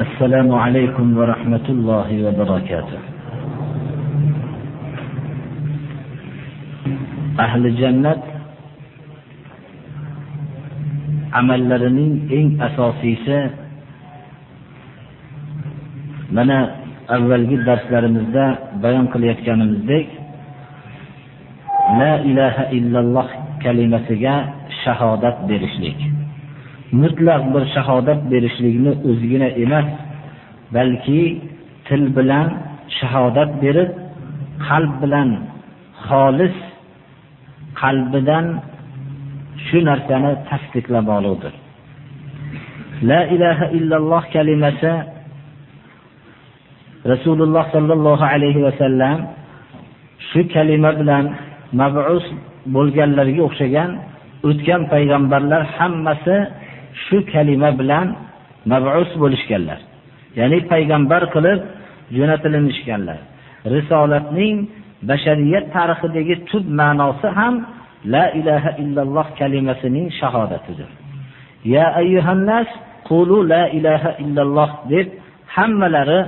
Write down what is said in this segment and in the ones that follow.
السلام عليكم ورحمة الله وبركاته أهل الجنة amallarining eng asosiysi mana avvalgi darslarimizda bayon qilayotganimizdek la ilaha illalloh kalimasiga shahodat berishlik Mutlaq bir shahodat berishlikni o'zigina emas balki til bilan shahodat berib qalb bilan xolis qalbidan shu narsani tasdiqlab oluvdir. La ilaha illalloh kalimasi rasululloh sollallohu alayhi vasallam shu kalima bilan mabus bo'lganlarga o'xshagan o'tgan payg'ambarlar hammasi shu kalima bilan mabus bo'lishganlar. Ya'ni payg'ambar qilib jo'natilinishganlar risolatning bashariyat tarixidagi tub ma'nosi ham la ilaha illalloh kalimasining shahodatidir. Ya ayyuhan nas qulu la ilaha illalloh deb hammalari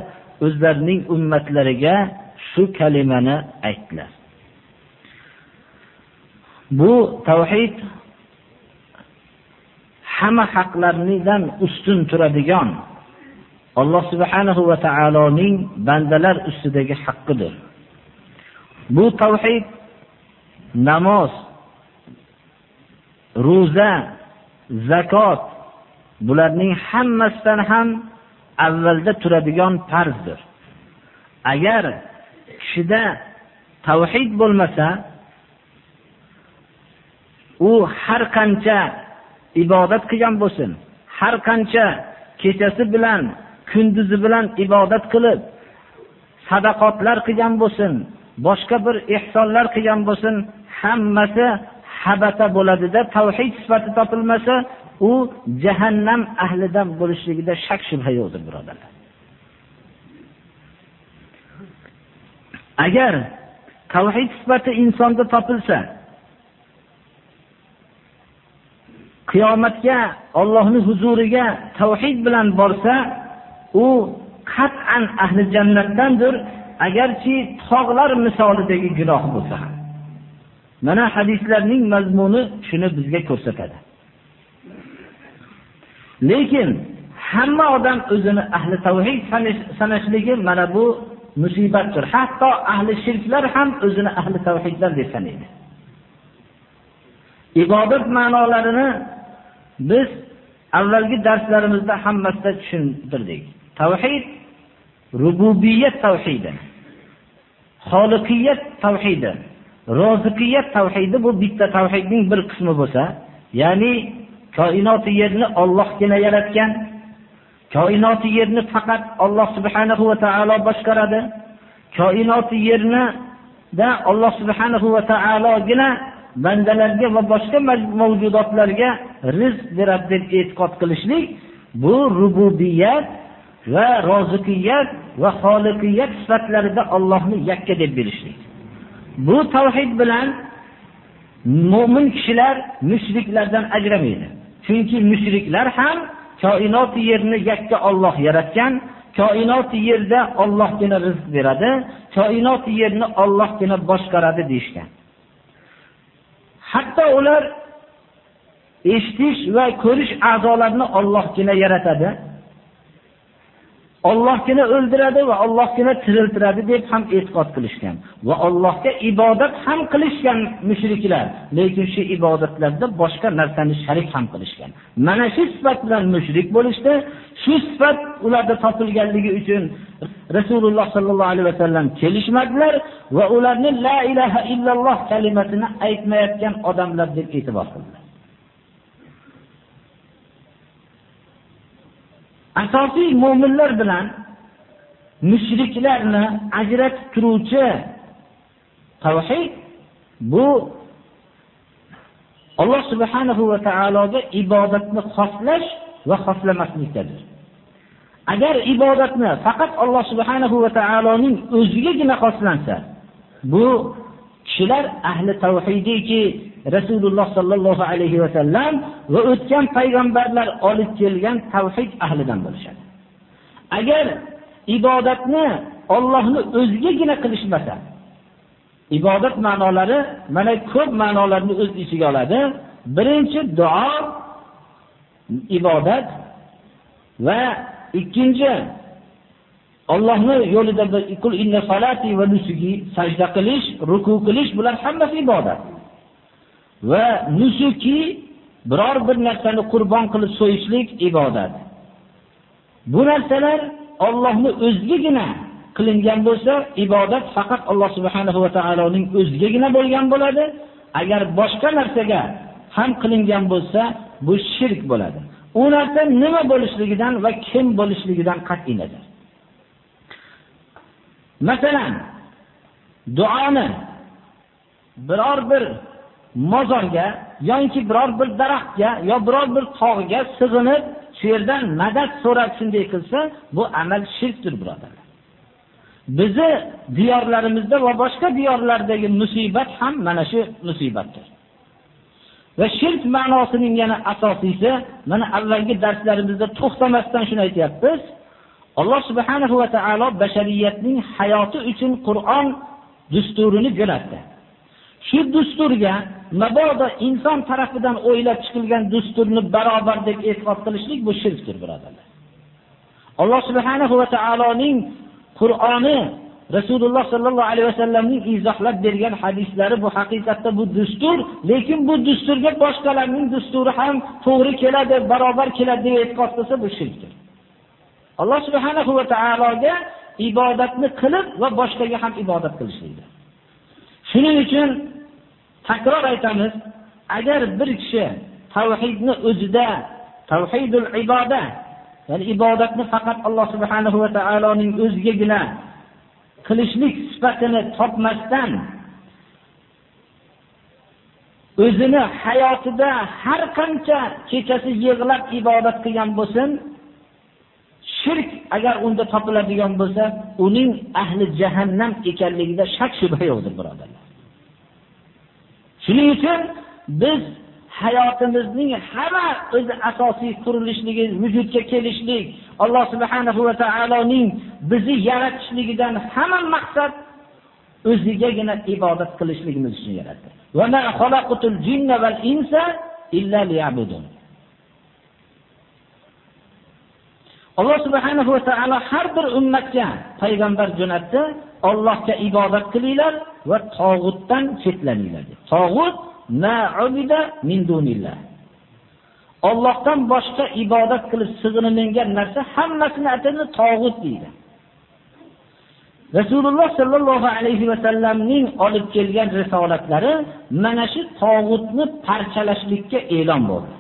o'zlarining ummatlariga shu kalimani aytdilar. Bu tavhid hamma haqlardan ustun turadigan alloh subhanahu va taoloning bandalar ustidagi haqqidir. Bu tavhid namoz ro'za zakot bularning hammasidan ham avvalda turadigan farzdir. Agar kishida tavhid bo'lmasa u har qancha ibodat qilgan bo'lsin. Har qancha kechasi bilan kunduzi bilan ibodat qilib sadaqotlar qilgan bo'lsin boshqa bir ehsonlar qilgan bo'lsin hammasi habata bo'ladida tavhid sifati topilmasa u jahannam ahlidan bo'lishligida shak shubha yo'qdir birodarlar agar tavhid sifati insonda topilsa qiyomatga Allohni huzuriga tavhid bilan borsa u qat'an ahli jannatdandir agarchi tog'lar misolidagi gunoh bo'lsa ham. Mana hadislarning mazmuni shuni bizga ko'rsatadi. Lekin hamma odam o'zini ahli tavhid sanashligi mana bu musibatdir. Hatto ahli shirklar ham o'zini ahli tavhidlar deb sanaydi. Ibodat ma'nolarini biz avvalgi darslarimizda hammasida tushuntirdik. Tavhid rububiyat tavhidi xoliqiyat tavhidi roziqiyat tavhidi bu bitta tavhidning bir qismi bo'lsa ya'ni koinoti yerni Allohgina yaratgan koinoti yerni faqat Alloh subhanahu va taolo boshqaradi koinoti yernida Alloh subhanahu va taologina bandalarga va boshqa mavjudotlarga rizq beradi deb e'tiqod qilishlik bu rububiyat va roziqiyat va xoliqiyat sifatlarida Allohni yakka deb bilishlik. Bu tavhid bilan mo'min kishilar mushriklardan ajramaydi. Chunki mushriklar ham koinot yerni yakka Alloh yaratgan koinot yerda Allohgina rizq beradi koinot yerni Allohgina boshqaradi deyishgan. Hatto ular eshitish va ko'rish a'zolarini Allohgina yaratadi. Allohgina o'ldiradi va Allohgina tiriltiradi deb ham e'tiqod qilishgan. Va allohga ibodat ham qilishgan mushriklar. Lekin shu ibodatlarda boshqa narsani sharik ham qilishgan. Mana shu sifat bilan mushrik bo'lishdi. Shu sifat ularda topilganligi uchun rasululloh sallallohu alayhi vasallam kelishmadilar va ularni la ilaha illalloh kalimasini aytmayotgan odamlar deb e'tibor qildilar. Asosiy mu'minlar bilan mushriklarni ajratib turuvchi tavhid bu Alloh subhanahu va taologa ibodatni xoslash va xoslamaslikdir. Agar ibodatni faqat Alloh subhanahu va taoloning o'zigagina xoslansa, bu kishilar ahli tavhidiki Rasululloh sallallohu alayhi va sallam va o'tgan payg'ambarlar olib kelgan tavhid ahlidan bo'lishadi. Agar ibodatni Allohni o'zigagina qilishmasa, ibodat ma'nolari mana ko'p ma'nolarni o'z ichiga oladi. Birinchi duo ibodat va ikkinchi Allohni yo'lida qul inna salati va nusuki sajda qilish, ruku qilish bular hammasi ibodat. Va nusuki biror bir narsani qurbon qilib so'yishlik ibodat. Bu narsalar Allohni o'zligina qilingan bo'lsa, ibodat faqat Alloh subhanahu va taoloning o'zigagina bo'lgan bo'ladi. Agar boshqa narsaga ham qilingan bo'lsa, bu shirk bo'ladi. U narsa nima bo'lishligidan va kim bo'lishligidan qat'iy nazar. Masalan, duoni biror bir mozorga yoki biror bir daraxtga yo biror bir tog'ga sig'inib, shu yerdan madad so'rab shunday qilsa, bu amal shirkdir, birodarlar. Bizi diyorlarimizda va boshqa diyorlardagi musibat ham mana shu musibatdir. Va shirk ma'nosining yana asosiysi, mana avvalgi darslarimizda to'xtamasdan shuni aytyapmiz. Alloh subhanahu va taolo bashariyatning hayoti uchun Qur'on dasturini jo'natdi. Shu dasturga mabodo inson tarafidan o'ylab chiqilgan dasturni barobar deb e'tiqod qilishlik bu shirkdir, birodarlar. Alloh subhanahu va taoloning Qur'oni Rasululloh sollallohu alayhi vasallamning izohlab bergan hadislari bu haqiqatda bu dustur lekin bu dusturga boshqalarning dusturi ham to'g'ri keladi, barobar keladi deb e'tiqod qilsa bu shirkdir. Alloh subhanahu va taologa ibodatni qilib va boshqaga ham ibodat qilishlikdir. Shuning uchun takror aytamiz, agar bir kishi tavhidni o'zida, tavhidul ibodat, ya'ni ibodatni faqat Alloh subhanahu va taoloning o'zigagina qilishlik sifatini topmasdan o'zini hayotida har qancha kechasi yig'lab ibodat qilgan bo'lsin, shirk agar unda topiladigan bo'lsa, uning ahli jahannam ekanligida shak shubha yo'qdir, birodar. Shuning uchun biz hayotimizning hamma o'zi asosiy qurilishligi, vujudga kelishlik, Alloh subhanahu va taoloning bizni yaratishligidan hamma maqsad o'zigagina ibodat qilishligimiz uchun yaratdi. Va ma xalaqatul jinna val insa illa liya'budun. Alloh subhanahu va taolo har bir ummatga payg'ambar jo'natdi, Allohga ibodat qilinglar va tog'utdan chetlaninglar. deb. Tog'ut ma'ubida min dunillah. Allohdan boshqa ibodat qilib sig'inilgan narsa hammasini atini tog'ut deydi. Rasululloh sallallohu alayhi va sallamning olib kelgan risolatlari mana shu tog'utni parchalashlikka e'lon bo'ldi.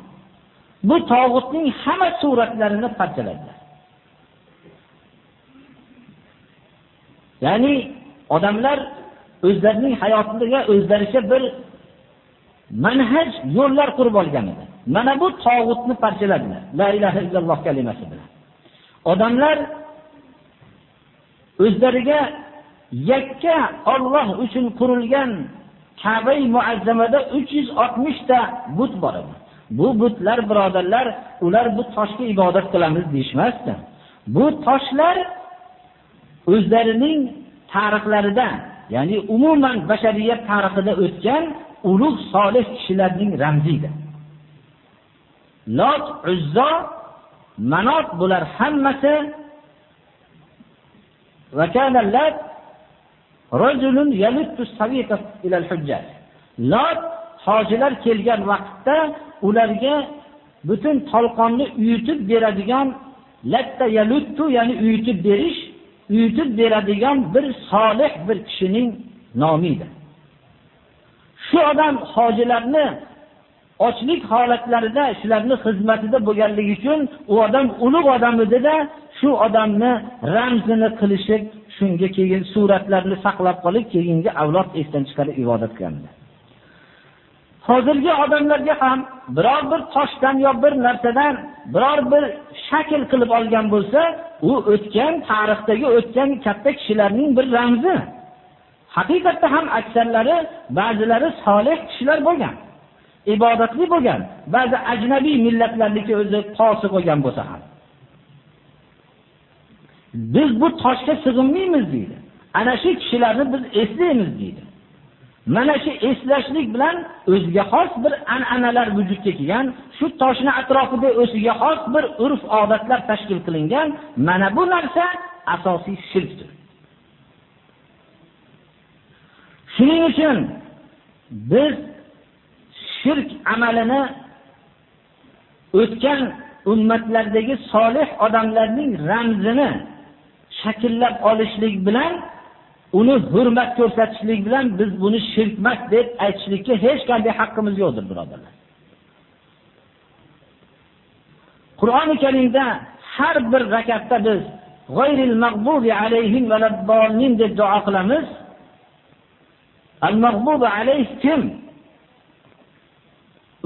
Bu tog'utning hamma suratlarini parchaladi. Ya'ni odamlar o'zlarining hayotiga o'zlaricha bir manhaj yo'llar qurib olgan edi. Mana bu tog'utni parchaladilar. La ilaha illalloh kalimasi bilan. Odamlar o'zlariga yakka Alloh uchun qurilgan Ka'ba-i muazzamada 360 ta but bor edi. Bu butlar birodarlar, ular bu toshga ibodat qilamiz deyshmasdi. Bu toshlar o'zlarining tarixlarida, ya'ni umuman bashariyat tarixida o'tgan ulug' solih kishilarning ramzidir. Lot, Uzzo, Manot bular hammasi va kana Lot rajulun yalittu sawiqa ila al-hujjat. Lot hojilar kelgan vaqtda ularga butun tolqonni uyutib beradigan latta yaluttu ya'ni uyutib berish, uyutib beradigan bir solih bir kishining nomi edi. Shu odam hojilarni ochlik holatlarida shularni xizmatida bo'lganligi uchun u odam ulug' odam edi-da, shu odamni ramzini qilishib shunga keyin suratlarni saqlab qolib keyingi avlod esdan chiqarib ibodat qilganlar hozirgi odamlarga ham biror bir toshdan yo bir narsadan biror bir shakl qilib olgan bo'lsa u o'tgan tarixdagi o'tgan katta kishilarning bir ramzi. Haqiqatda ham aksarlari ba'zilari solih kishilar bo'lgan ibodatli bo'lgan ba'zi ajnabiy millatlarniki o'zi tosi bo'lgan bo'lsa ham. Biz bu toshga sig'inmaymiz deydi. Ana shu kishilarni biz eslaymiz deydi. Mana shu eslashlik bilan o'ziga xos bir an'analar vujudga kelgan shu toshni atrofida o'ziga xos bir urf odatlar tashkil qilingan mana bu narsa asosiy shirkdir. Shuning uchun biz shirk amalini o'tgan ummatlardagi solih odamlarning ramzini shakllab olishlik bilan uni hurmat ko'rsatishlik bilan biz buni shirkmas deb aytishlikka hech qanday haqqimiz yo'qdir birodarlar. Qur'oni karimda har bir rakatda biz g'ayril mag'bubi alayhim deb duo qilamiz. Al mag'bubi alayh kim?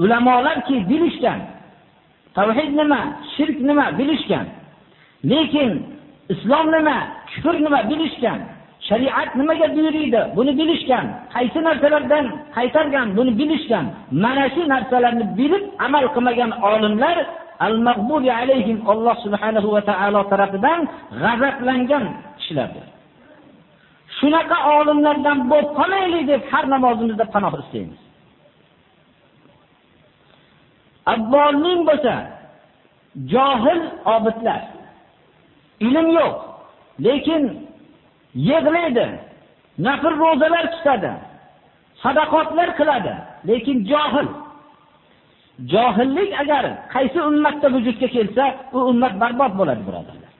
Ulamolarki bilishgan. Tavhid nima shirk nima bilishgan. Lekin islom nima kufr nima bilishgan. Shariat nimaga buyuriydi? Buni bilishgan qaysi narsalardan qaytargan buni bilishgan mana shu narsalarni bilib amal qilmagan olimlar al mag'bubi alayhim alloh subhanahu va taolo tarafidan g'azablangan kishilardir. Shunaqa olimlardan bo'lib qolmaylik deb har namozimizda panoh istaymiz. Avvolning bo'lsa johil obidlar. Ilm yo'q lekin yig'laydi. Nafr ro'zalar tutadi. Sadaqotlar qiladi. Lekin johil. Johillik agar qaysi ummatda vujudga kelsa u ummat barbod bo'ladi birodarlar.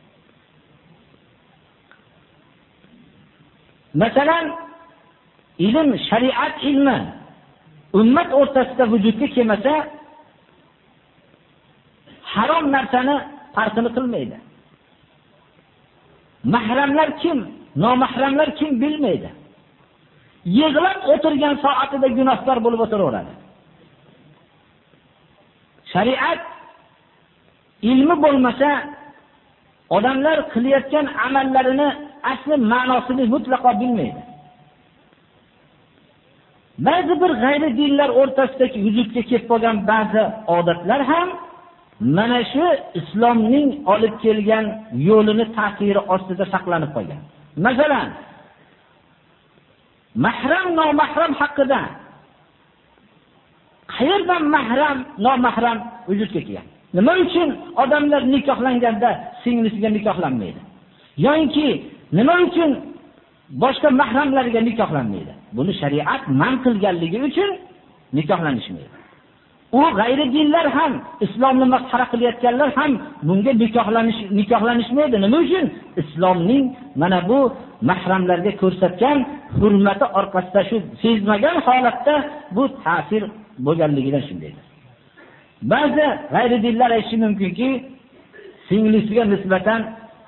Masalan ilm shariat ilmi ummat o'rtasida vujudga kelmasa harom narsani farqini qilmaydi. Mahramlar kim? Nomahramlar kim bilmaydi. Yig'lab o'tirgan soatida gunohkor bo'lib o'tiraveradi. Shariat ilmi bo'lmasa odamlar qilayotgan amallarini asli ma'nosini mutlaqo bilmaydi. Ba'zi bir g'ayri dinlar o'rtasidagi vujudga kelib qolgan ba'zi odatlar ham mana shu islomning olib kelgan yo'lini ta'siri ostida saqlanib qolgan. Masalan mahram nomahram haqida. Qayerdan mahram nomahram vujudga kelgan? Nima uchun odamlar nikohlanganda singlisiga nikohlanmaydi? Yoinki nima uchun boshqa mahramlarga nikohlanmaydi? Buni shariat man qilganligi uchun nikohlanishmaydi. U g'ayri dinlar ham islomni masxara qilayotganlar ham bunga nikohlanish nikohlanishmaydi. Nima uchun? Islomning mana bu mahramlarga ko'rsatgan hurmati orqasida shu sezmagan holatda bu ta'sir bo'lganligidan shundaydir ba'zi g'ayri dinlar aytishi mumkinki singlisiga nisbatan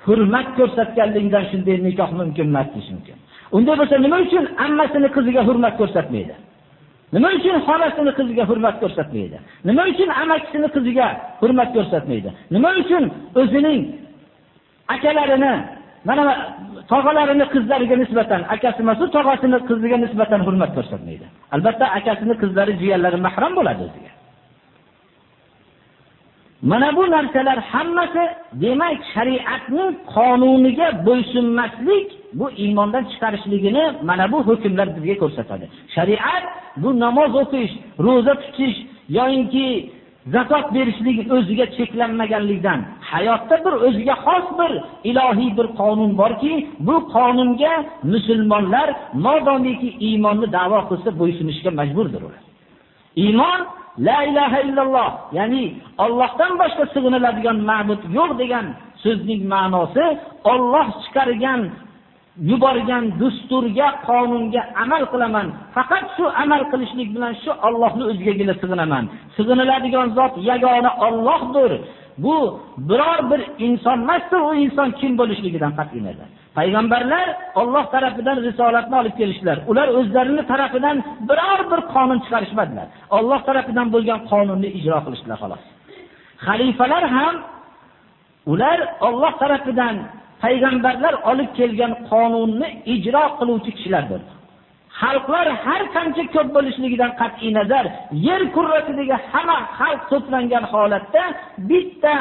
hurmat ko'rsatganligidan shunday nikoh mumkin emas deyish mumkin. Unday bo'lsa nima uchun? Ammasini qiziga hurmat ko'rsatmaydi. Nima uchun xolasini qiziga hurmat ko'rsatmaydi? Nima uchun amakisini qiziga hurmat ko'rsatmaydi? Nima uchun o'zining akalarini mana tog'alarini qizlariga nisbatan akasi mas'ul tog'asini qiziga nisbatan hurmat ko'rsatmaydi? Albatta akasini qizlari jiyanlari mahram bo'ladi o'ziga. Mana bu narsalar hammasi demak shariatning qonuniga bo'ysunmaslik bu iymondan chiqarishligini mana bu hukmlar bizga ko'rsatadi. Shariat bu namoz o'qish ro'za tutish yoyinki zakot berishlik o'ziga cheklanmaganlikdan hayotda bir o'ziga xos bir ilohiy bir qonun borki bu qonunga musulmonlar modomiki iymonni davo qilsa bo'ysunishga majburdir ular. Iymon la ilaha illalloh ya'ni Allohdan boshqa sig'iniladigan ma'bud yo'q degan so'zning ma'nosi Alloh chiqargan yuborgan dusturga qonunga amal qilaman faqat shu amal qilishlik bilan shu Allohni o'zigagina sig'inaman sig'iniladigan zot yagona Allohdir. Bu biror bir inson emas, u inson kim bo'lishligidan qat'iy nazar. Payg'ambarlar Alloh tarafidan risolatni olib kelishdilar. Ular o'zlarining tarafidan biror bir qonun chiqarishmadilar. Alloh tarafidan bo'lgan qonunni ijro qilishdilar xolos. Xalifalar ham ular Alloh tarafidan payg'ambarlar olib kelgan qonunni ijro qiluvchi kishilardir. Xalqlar har qancha ko'p bo'lishligidan qat'iy nazar, yer kurrasidagi hamma xalq to'plangan holatda bitta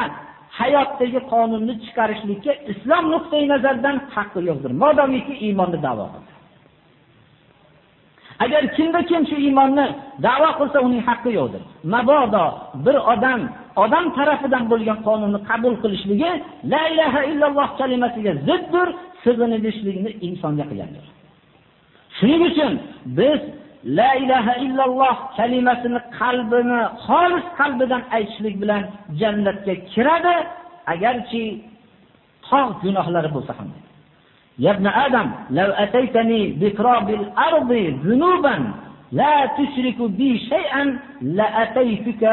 hayotdagi qonunni chiqarishlikka islom nuqtai nazaridan haqqi yo'qdir. Modomiki iymonni da'vo qilsa. Agar kimda kim shu iymonni da'vo qilsa, uning haqqi yo'qdir. Mabodo bir odam odam tarafidan bo'lgan qonunni qabul qilishligi la ilaha illalloh kalimasiga ziddir, sig'inishlikni insonga qilgandir. Shuning uchun biz la ilaha illalloh kalimasini qalbini xolis qalbidan aytishlik bilan jannatga kiradi, agarchi tog' gunohlari bo'lsa ham. Yabna Adam, law ataytani biqrabil ardi zunuban, la tushriku bi shay'an la ataytuka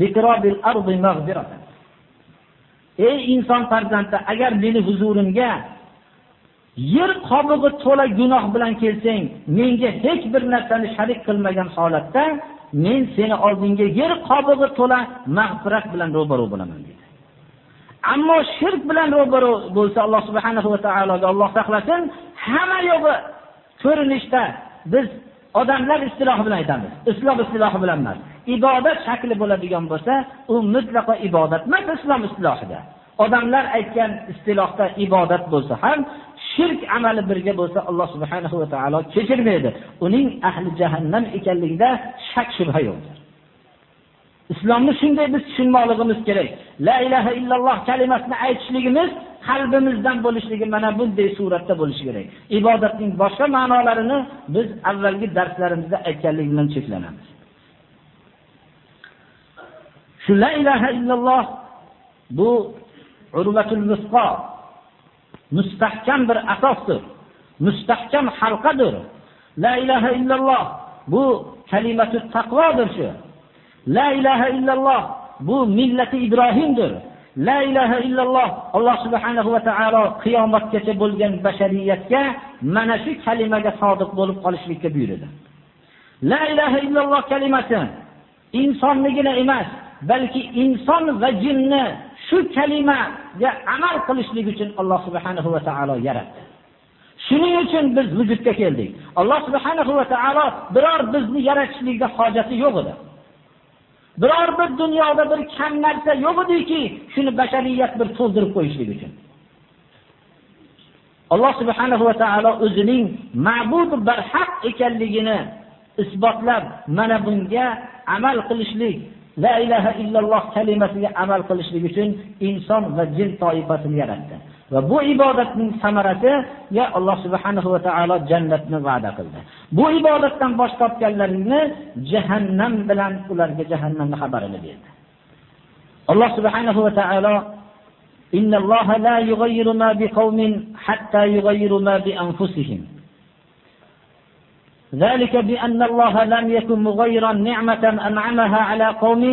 biqrabil ardi maghfiratan. Ey inson farzandi, agar meni huzurimga yer qobig'i to'la gunoh bilan kelsang, menga hech bir narsani sharik qilmagan holatda men seni oldinga yer qobig'i to'la mag'firat bilan ro'baro bo'laman dedi. Ammo shirk bilan ro'baro bo'lsa Alloh subhanahu va taologa Alloh saqlasin, hamma yo'g'i ko'rinishda biz odamlar istilohi bilan aytamiz. Islom istilohi bilan emas. Ibodat shakli bo'ladigan bo'lsa, u mutlaqo ibodat emas islom istilohida. Odamlar aytgan istilohda ibodat bo'lsa ham, shirk amali birga bo'lsa Alloh subhanahu va taolo kechirmaydi. Uning ahli jahannam ekanligida shak shubha yo'qdir. Islomni shunday biz tushunmoqligimiz kerak. La ilaha illalloh kalimasini aytishligimiz qalbimizdan bo'lishligi mana bunday suratda bo'lishi kerak. Ibodatning boshqa ma'nolarini biz avvalgi darslarimizda aytganlik bilan cheklanamiz. Shu la ilaha illalloh bu urvatul musqa mustahkam bir asosdir. Mustahkam halqadir. La ilaha illalloh bu kalimatu taqvodir shu. La ilaha illalloh bu millati Ibrohimdir. La ilaha illalloh Alloh subhanahu va taolo qiyomatgacha bo'lgan bashariyatga mana shu kalimaga sodiq bo'lib qolishlikka buyurdi. La ilaha illalloh kalimasi insonligina emas, balki inson va jinni shu kalimaga amal qilishlik uchun Alloh subhanahu va taolo yaratdi. Shuning uchun biz vujudga keldik. Alloh subhanahu va taolo biror bizni yaratishlikda hojati yo'q edi. Biror bir dunyoda bir kam narsa yo'q ediki, shuni bashariyat bir to'ldirib qo'yishlik uchun. Alloh subhanahu va taolo o'zining ma'bud barhaq ekanligini isbotlab, mana bunga amal qilishlik La ilaha illalloh kalimasiga amal qilishlik uchun inson va jin toifasini yaratdi. Va bu ibodatning samarasi ya Alloh subhanahu va taolo jannatni va'da qildi. Bu ibodatdan bosh tortganlarini jahannam bilan ularga jahannamning xabarini berdi. Alloh subhanahu va taolo Innalloha la yughayyiru ma biqaumin hatta yughayyiru ma bi anfusihim. ذلك بأن الله لم يكن مغيرا نعمة أنعمها على قوم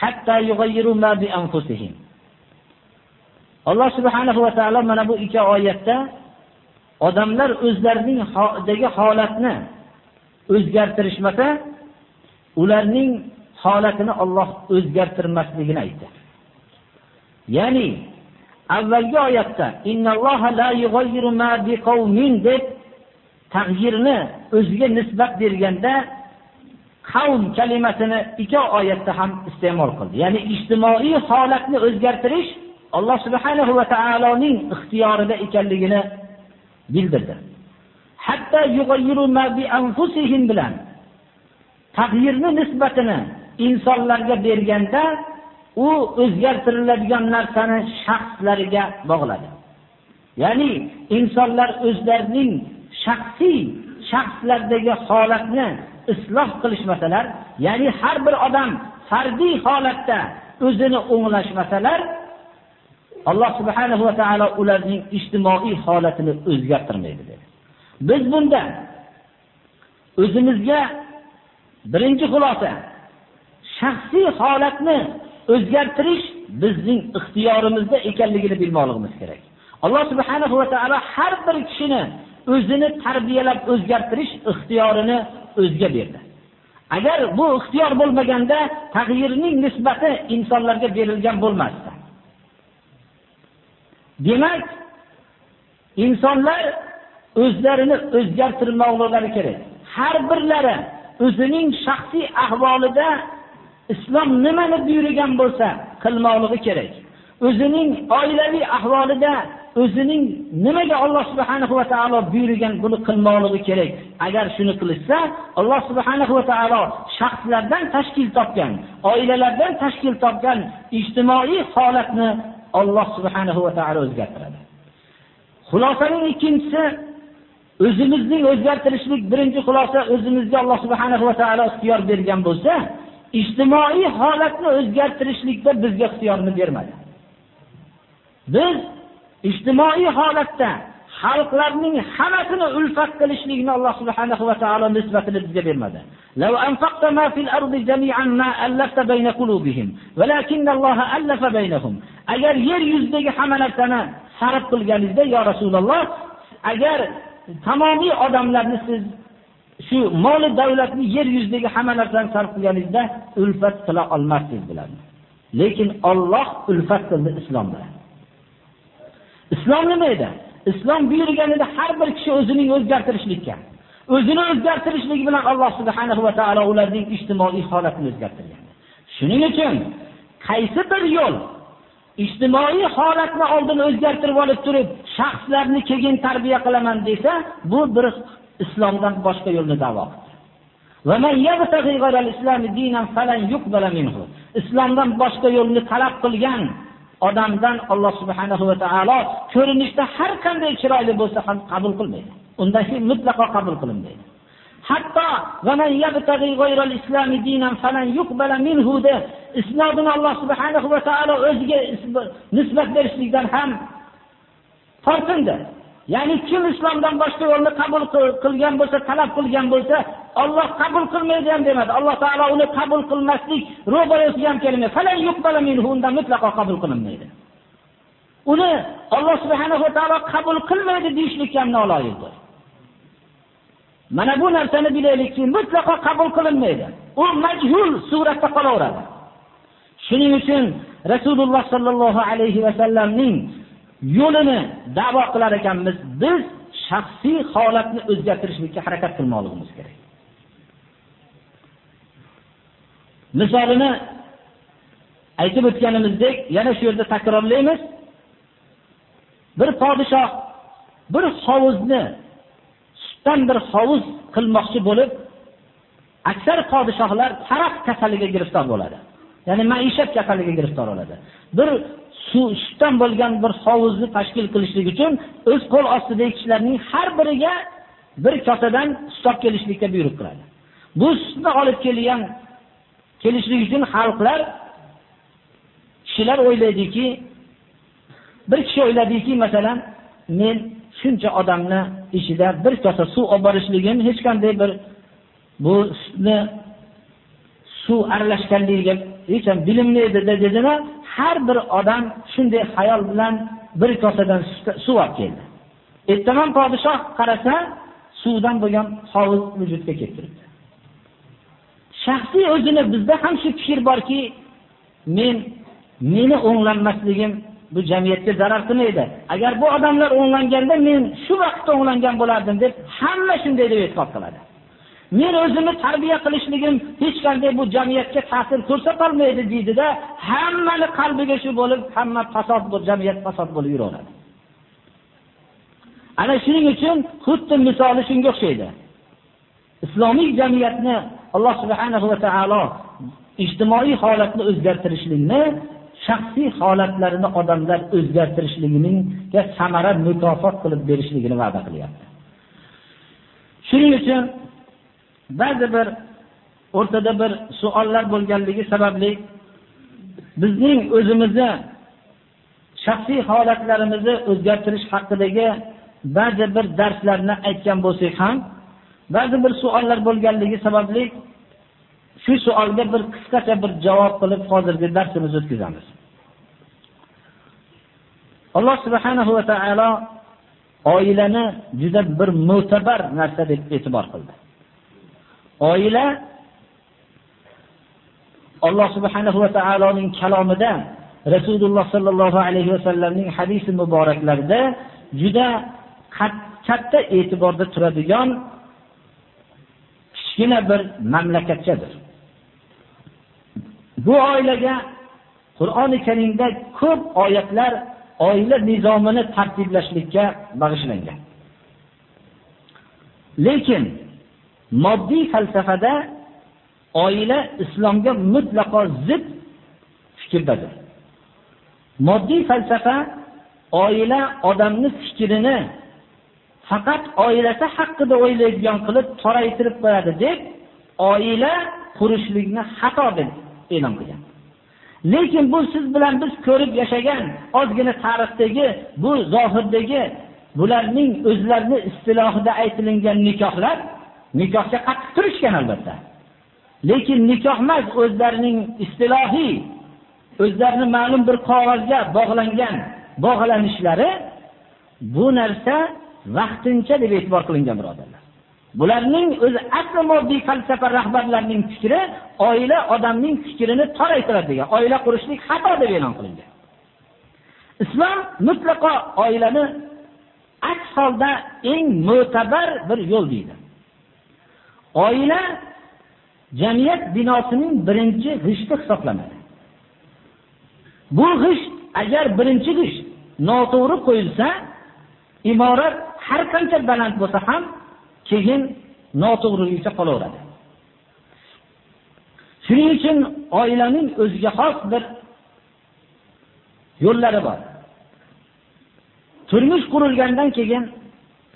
حتى يغيروا ما بأنفسهم alloh subhanahu va taolo mana bu ikki oyatda odamlar o'zlarining dagi holatni o'zgartirishmasa ularning holatini Alloh o'zgartirmasligini aytdi. Ya'ni avvalgi oyatda innalloha la yughayyiru ma biqaumin deb tag'yirni o'ziga nisbat berganda qavm kalimasini ikki oyatda ham iste'mol qildi. Ya'ni ijtimoiy holatni o'zgartirish Alloh subhanahu va taoloning ixtiyorida ekanligini bildirdi. Hatto yughayyiru ma bi anfusihim bilan tag'yirni nisbatini insonlarga berganda u o'zgartiriladigan narsani shaxslariga bog'ladi. Ya'ni insonlar o'zlarining shaxsiy shaxslardagi holatni isloh qilishmasalar, ya'ni har bir odam fardiy holatda o'zini o'nglashmasalar, Alloh subhanahu va taolo ularning ijtimoiy holatini o'zgartirmaydi dedi. Biz bunda o'zimizga birinchi xulosa shaxsiy holatni o'zgartirish bizning ixtiyorimizda ekanligini bilmoqligimiz kerak. Alloh subhanahu va taolo har bir kishini o'zini tarbiyalab o'zgartirish ixtiyorini o'ziga berdi. Agar bu ixtiyor bo'lmaganda tag'yirning nisbati insonlarga berilgan bo'lmasdi. Demak, insonlar o'zlarini o'zgartirmoqlari kerak. Har birlari o'zining shaxsiy ahvolida islom nimani buyurgan bo'lsa, qilmoqligi kerak. O'zining oilaviy ahvolida o'zining nimaga Alloh subhanahu va taolo buyurgan buni qilmoqligi kerak. Agar shuni qilsa, Alloh subhanahu va taolo shaxslardan tashkil topgan, oilalardan tashkil topgan ijtimoiy holatni Alloh subhanahu va taolo o'zgartiradi. Xulosaning ikkinchisi o'zimizning o'zgartirishlik birinchi xulosa o'zimizga Alloh subhanahu va taolo ixtiyor bergan bo'lsa, ijtimoiy holatni o'zgartirishlikda bizga ixtiyorni bermadi. Biz ijtimoiy holatda xalqlarning hammasini ulfat qilishlikni Alloh subhanahu va taolo nisbatini bizga bermadi. Law anfaqta ma fil ardi jami'an ma allafta bayna qulubihim, walakinna Alloh allafa baynahum. Agar yer yuzidagi hamma narsani sarf qilganingizda yo Rasululloh, agar tamomiy odamlarni siz shu mol davlatni yer yuzidagi hamma narsani sarf qilganingizda ulfat qila olmasdingiz bularni. Lekin Alloh ulfat qildi islom bilan. Islom nima edi? Islom buyurganida har bir kishi o'zining o'zgartirishlikka, o'zini o'zgartirishlik bilan Alloh subhanahu va taolo ularning ijtimoiy holatini o'zgartirgan. Shuning uchun qaysi bir yo'l ijtimoiy holatni oldin o'zgartirib olib turib, shaxslarni keyin tarbiya qilaman desa, bu bir islomdan boshqa yo'lni da'vo islomdan boshqa yo'lni talab qilgan odamdan Alloh subhanahu va taolo ko'rinishda har qanday chiroyli bo'lsa ham qabul qilmaydi. Undan hech mutlaqo qabul qilinmaydi. Hatto va man yabtaghi g'ayral islami dinan falan yuqbala minhu de islomni Alloh subhanahu va taolo o'ziga nisbat berishlikdan ham tortindi. Ya'ni kim islomdan boshqa yo'lni qabul qilgan bo'lsa, talab qilgan bo'lsa, Alloh qabul qilmaydi ham demadi. Alloh taolo uni qabul qilmaslik ro'barasiga ham kelmaydi. Falan yuqbala minhu undan mutlaqo qabul qilinmaydi. Uni Alloh subhanahu va taolo qabul qilmaydi deyishlik ham noloyiqdir. Mana bu narsani bilaylikki, mutlaqo qabul qilinmaydi. U majhul suratda qolaveradi. Shuning uchun Rasululloh sallallohu alayhi va sallamning yo'lini da'vo qilar ekanmiz. Biz shaxsiy holatni o'zgartirishga harakat qilmoqligimiz kerak. Misolini aytib o'tganimizdek, yana shu yerda takrorlaymiz. Bir podshoh bir hovuzni sutdan bir hovuz qilmoqchi bo'lib, aksar podshohlar taraf kasaliga giriftor bo'ladi. Ya'ni maishat kasaliga giriftor bo'ladi. Bir suv sutdan bo'lgan bir hovuzni tashkil qilishlik uchun o'z qo'l ostidagi kishilarning har biriga bir kosadan sut olib kelishlikka buyruq qiladi. Bu sutni olib kelgan kelishlik uchun xalqlar kishilar o'ylaydiki, bir kishi o'yladiki, masalan, men shuncha odamni ichida bir kosa suv olib borishligim hech qanday bir bu sutni suv aralashganligiga hech ham bilinmaydi dedimi? Har bir odam shunday xayol bilan bir kosadan suv olib keldi. Ertaman podshoh qarasa, suvdan bo'lgan hovuz vujudga keltirdi. Shaxsiy o'zini bizda ham shu fikr borki, men meni o'nglanmasligim bu jamiyatga zarar qilmaydi. Agar bu odamlar o'nglanganda men shu vaqtda o'nglangan bo'lardim deb hamma shunday deb e'tiqod qiladi. Men o'zimni tarbiya qilishligim hech qanday bu jamiyatga ta'sir ko'rsatolmaydi deydida, hammani qalbiga shu bo'lib, hamma fasod bu jamiyat fasod bo'lib yuraveradi. Ana shuning uchun xuddi misoli shunga o'xshaydi. Islomiy jamiyatni Alloh subhanahu va taolo ijtimoiy holatni o'zgartirishlikni shaxsiy holatlarini odamlar o'zgartirishligiga samara mukofot qilib berishligini va'da qilyapti. Shuning uchun ba'zi bir o'rtada bir savollar bo'lganligi sababli bizning o'zimizni shaxsiy holatlarimizni o'zgartirish haqidagi ba'zi bir darslarni aytgan bo'lsak ham ba'zi bir savollar bo'lganligi sababli shu savolga bir qisqacha bir javob qilib hozirgi darsimizni o'tkazamiz. alloh subhanahu va taolo oilani juda bir mo'tabar narsa deb e'tibor qildi oila alloh subhanahu va taoloning kalomida rasululloh sollallohu alayhi va sallamning hadisi muboraklarida juda katta e'tiborda turadigan kichkina bir mamlakatchadir. Bu oilaga qur'oni karimda ko'p oyatlar oila nizomini tartiblashlikka bag'ishlangan. Lekin moddiy falsafada oila islomga mutlaqo zid fikrdadir. Moddiy falsafa oila odamni fikrini faqat oilasi haqida o'ylaydigan qilib toraytirib qo'yadi deb oila qurishlikni xato deb e'lon qilgan. Lekin bu siz bilan biz ko'rib yashagan ozgina tarixdagi bu zohirdagi bularning o'zlarini istilohida aytilingan nikohlar nikohga qattiq turishgan albatta. Lekin nikoh emas o'zlarining istilohiy o'zlarini ma'lum bir qog'ozga bog'langan bog'lanishlari bu narsa vaqtincha deb e'tibor qilingan birodarlar. Bularning o'zi asli moddiy falsafa rahbarlarining fikri oila odamning fikrini toraytiradi degan oila qurishlik xato deb e'lon qilingan. Islom mutlaqo oilani aks holda eng mo'tabar bir yo'l deydi. Oila jamiyat binosining birinchi g'ishti hisoblanadi. Bu g'isht agar birinchi g'isht noto'g'ri qo'yilsa imorat har qancha baland bo'lsa ham keyin noto'g'riligicha qolaveradi. Shuning uchun oilaning o'ziga xos bir yo'llari bor. Turmush qurilgandan keyin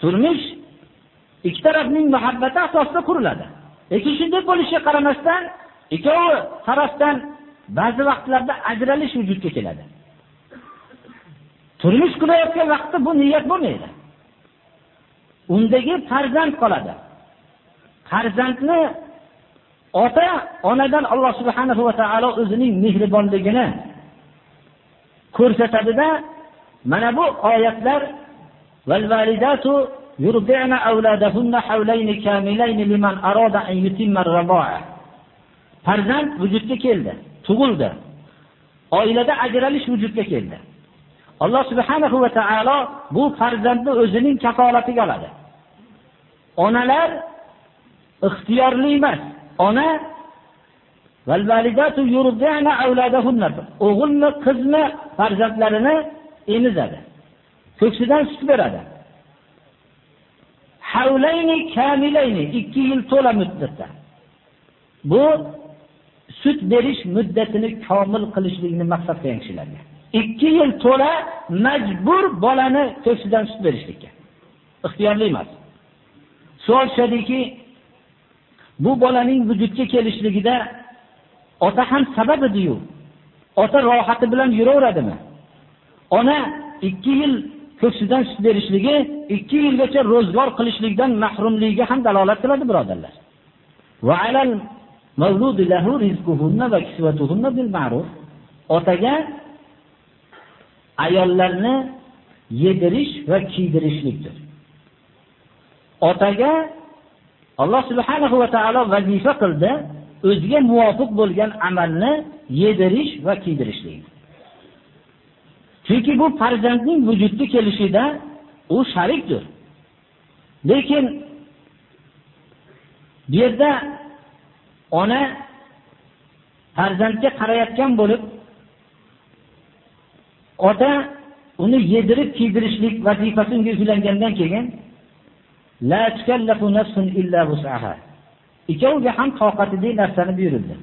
turmush ikki tarafning muhabbati asosida quriladi. Lekin shunday bo'lishiga qaramasdan ikkovi tarafdan ba'zi vaqtlarda ajralish vujudga keladi. Turmush qurayotgan vaqtda bu niyat bo'lmaydi. Undagi farzand qoladi. Farzandni ota onadan alloh subhanahu va taolo o'zining mehribonligini ko'rsatadida mana bu oyatlar farzand vujudga keldi tug'ildi oilada ajralish vujudga keldi alloh subhanahu va taolo bu farzandni o'zining kafolatiga oladi onalar ixtiyorli emas ona o'g'ilni qizni farzandlarini emizadi ko'ksidan sut beradi. Havlayni kamilayni ikki yil to'la muddatda. Bu sut berish muddatini komil qilishlikni maqsad qilgan kishilarga. Ikki yil to'la majbur bolani ko'ksidan sut berishlikka. Ixtiyorli emas. Savol bu bolaning vujudga kelishligida ota ham sabab ediyu. Ota rohati bilan yuraveradimi ona ikki yil ko'ksidan sut berishligi ikki yilgacha ro'zg'or qilishlikdan mahrumligiga ham dalolat qiladi birodarlar. Otaga ayollarni yedirish va kiydirishlikdir. Otaga alloh subhanahu va taolo vazifa qildi o'ziga muvofiq bo'lgan amalni yedirish va kiydirishlik. Chunki bu farzandning vujudga kelishida u sharikdir. Lekin bu yerda ona farzandga qarayotgan bo'lib ota uni yedirib kiydirishlik vazifasi unga yuklangandan keyin ikkoviga ham toqatidek narsani buyurildi.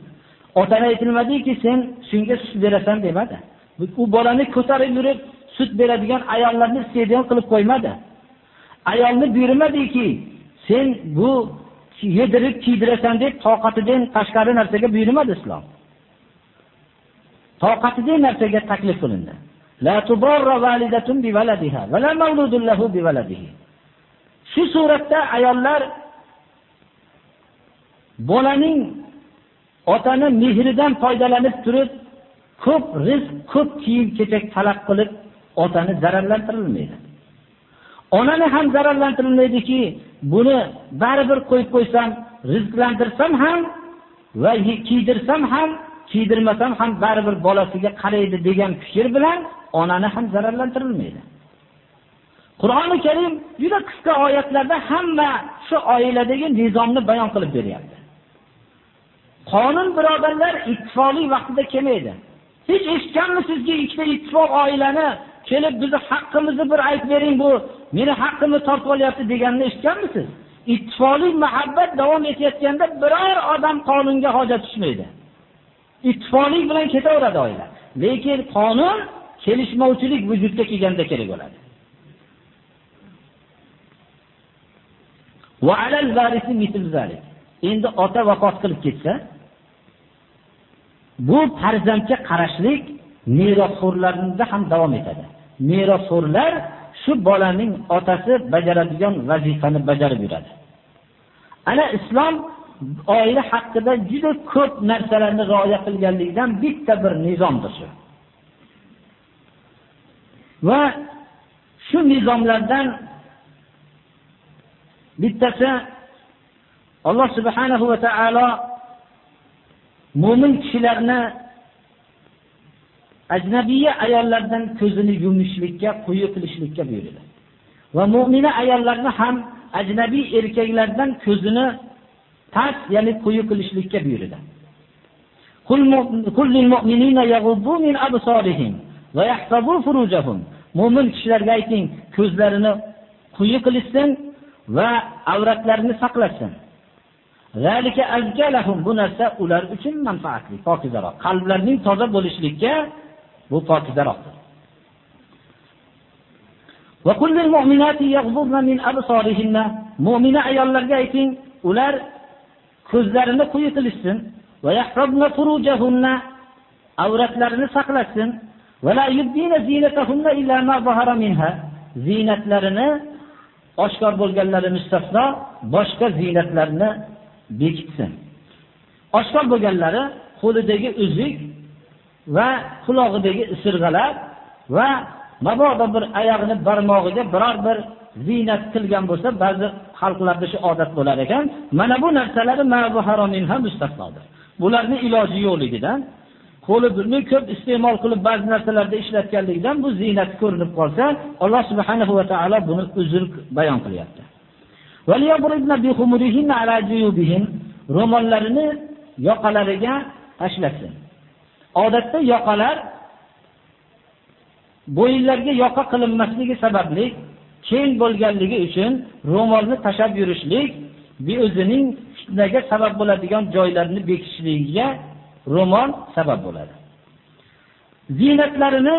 Otaga aytilmadiki sen shunga sut berasan demadi. U bolani ko'tarib yurib sut beradigan ayollarni istaydigan qilib qo'ymadi. Ayolni buyurmadiki sen bu yedirib kiydirasan deb toqatidan tashqari narsaga buyurmadi islom. Toqatidan narsaga taklif qilindi. Shu suratda ayollar bolaning otani mehridan foydalanib turib ko'p rizq ko'p kiyim kechak talab qilib otani zararlantirilmaydi. Onani ham zararlantirilmaydiki, buni baribir qo'yib qo'ysam, rizqlantirsam ham va kiydirsam ham, kiydirmasam ham baribir bolasiga qaraydi degan fikr bilan onani ham zararlantirilmaydi. Qur'oni Karim juda qisqa oyatlarda hamma shu oiladagi nizomni bayon qilib beryapti. Qonun birodarlar ittifoqli vaqtida kelmaydi. Hech eshitganmisizki, ikkita ittifoq oilani kelib bizni haqqimizni bir aytib bering bu meni haqqimni tortib olyapti deganini eshitganmisiz? Ittifoqli muhabbat davom etayotganda biror odam qonunga hojat tushmaydi. Ittifoqlik bilan ketaveradi oila. Lekin qonun kelishmovchilik vujudga kelganda kerak bo'ladi. Alal varisi. Endi ota vafot qilib ketsa, bu farzandga qarashlik merosxo'rlarda ham davom etadi. Merosxo'rlar shu bolaning otasi bajaradigan vazifani bajarib yuradi. Ana islom oila haqida juda ko'p narsalarni rioya qilganligidan bitta bir nizomdir shu. Va shu nizomlardan bittasi Alloh subhanahu va taolo mu'min kishilarni ajnabiya ayollardan ko'zini yumishlikka, quyi qilishlikka buyurdi. Va mu'mina ayollarni ham ajnabiy erkaklardan ko'zini past, ya'ni quyi qilishlikka buyurdi. Qul mu'minina yaghuddu min absarihim va yahfazu furujahum. Mu'min kishilarga ayting, ko'zlarini quyi qilishsin va avratlarini saqlasin. Zalika ajjalahum bu narsa ular uchun manfaatli, pokizaroq. Qalblarning toza bo'lishlikka bu pokizaroqdir. Va kullil mu'minati yaghdudna min absarihinna. Mu'mina ayollarga ayting, ular ko'zlarini quyi qilishsin va yahrabna furujahunna avratlarini saqlasin va la yubdina zinatahunna illa ma zahara minha. Zinatlarini oshkor bo'lganlari mustasno boshqa zinatlarni bekitsin. Oshkor bo'lganlari qo'lidagi uzuk va qulog'idagi isirg'alar va mabodo bir oyog'ini barmog'iga biror bir zinat qilgan bo'lsa, ba'zi xalqlarda shu odat bo'lar ekan. Mana bu narsalari ma'buharomin ham mustasnodir. Bularning iloji yo'qligidan qo'li bilmay ko'p iste'mol qilib ba'zi narsalarda ishlatganligidan bu zinat ko'rinib qolsa, Alloh subhanahu va taolo buni uzr bayon qilyapti. Ro'mollarini yoqalariga tashlasin. Odatda yoqalar bo'yinlarga yoqa qilinmasligi sababli keng bo'lganligi uchun ro'molni tashab yurishlik bir o'zining fitnaga sabab bo'ladigan joylarni bekitishligiga ro'mol sabab bo'ladi. Zinatlarini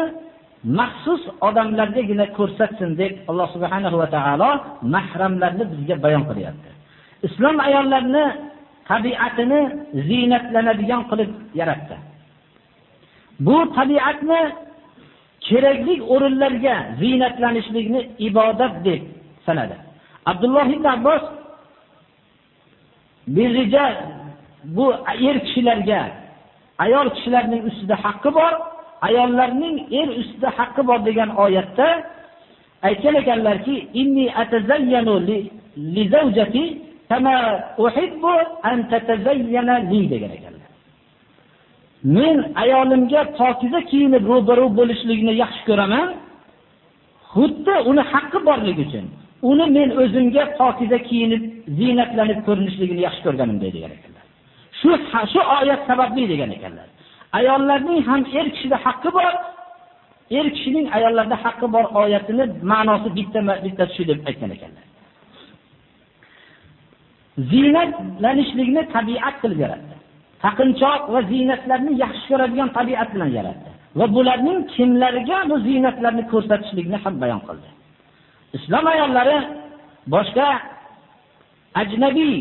maxsus odamlargagina ko'rsatsin deb Alloh subhanahu va taolo mahramlarni bizga bayon qilyapti. Islom ayollarni tabiatini zinatlanadigan qilib yaratdi. Bu tabiatni kerakli o'rinlarga zinatlanishlikni ibodat deb sanadi. Abdulloh ibn Abbos bizga bu er kishilarga ayol kishilarning ustida haqqi bor, ayollarning er ustida haqqi bor degan oyatda aytgan ekanlarki, inni atazayyanu li zawjati kama uhibbu an tatazayyana li degan ekanlar. Men ayolimga pokiza kiyinib ro'baro bo'lishligini yaxshi ko'raman. Xuddi uni haqqi borligi uchun. Uni men o'zimga pokiza kiyinib, zinatlanib ko'rinishligini yaxshi ko'rganimday degan ekanlar. Shu shu oyat sababli degan ekanlar. Ayollarning ham er kishida haqqi bor, er kishining ayollarda haqqi bor oyatini ma'nosi bitta bitta shu deb aytgan ekanlar. ziynatlanishlikni tabiat qilib yaratdi. Taqinchoq va zinatlarni yaxshi ko'radigan tabiat bilan yaratdi. Va bularning kimlarga bu zinatlarni ko'rsatishlikni ham bayon qildi. Islom ayollari boshqa ajnabiy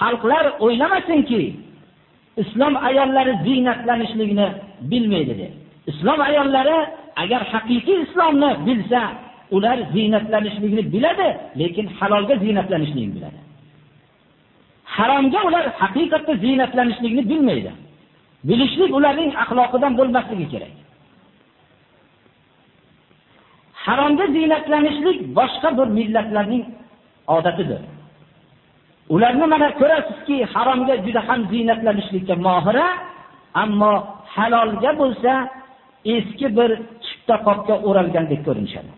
xalqlar o'ylamasinki, islom ayollari ziynatlanishlikni bilmaydi deb. Islom ayollari agar haqiqiy islomni bilsa, ular ziynatlanishlikni biladi, lekin halolga ziynatlanishlikni biladi. Haromga ular haqiqatda ziynatlanishlikni bilmaydi. Bilishlik ularning axloqidan bo'lmasligi kerak. haromga ziynatlanishlik boshqa bir millatlarning odatidir. Ularni mana ko'rasizki, haromga juda ham ziynatlanishlikka mohira, ammo halolga bo'lsa eski bir chipta qopga o'ralgandek ko'rinishadi.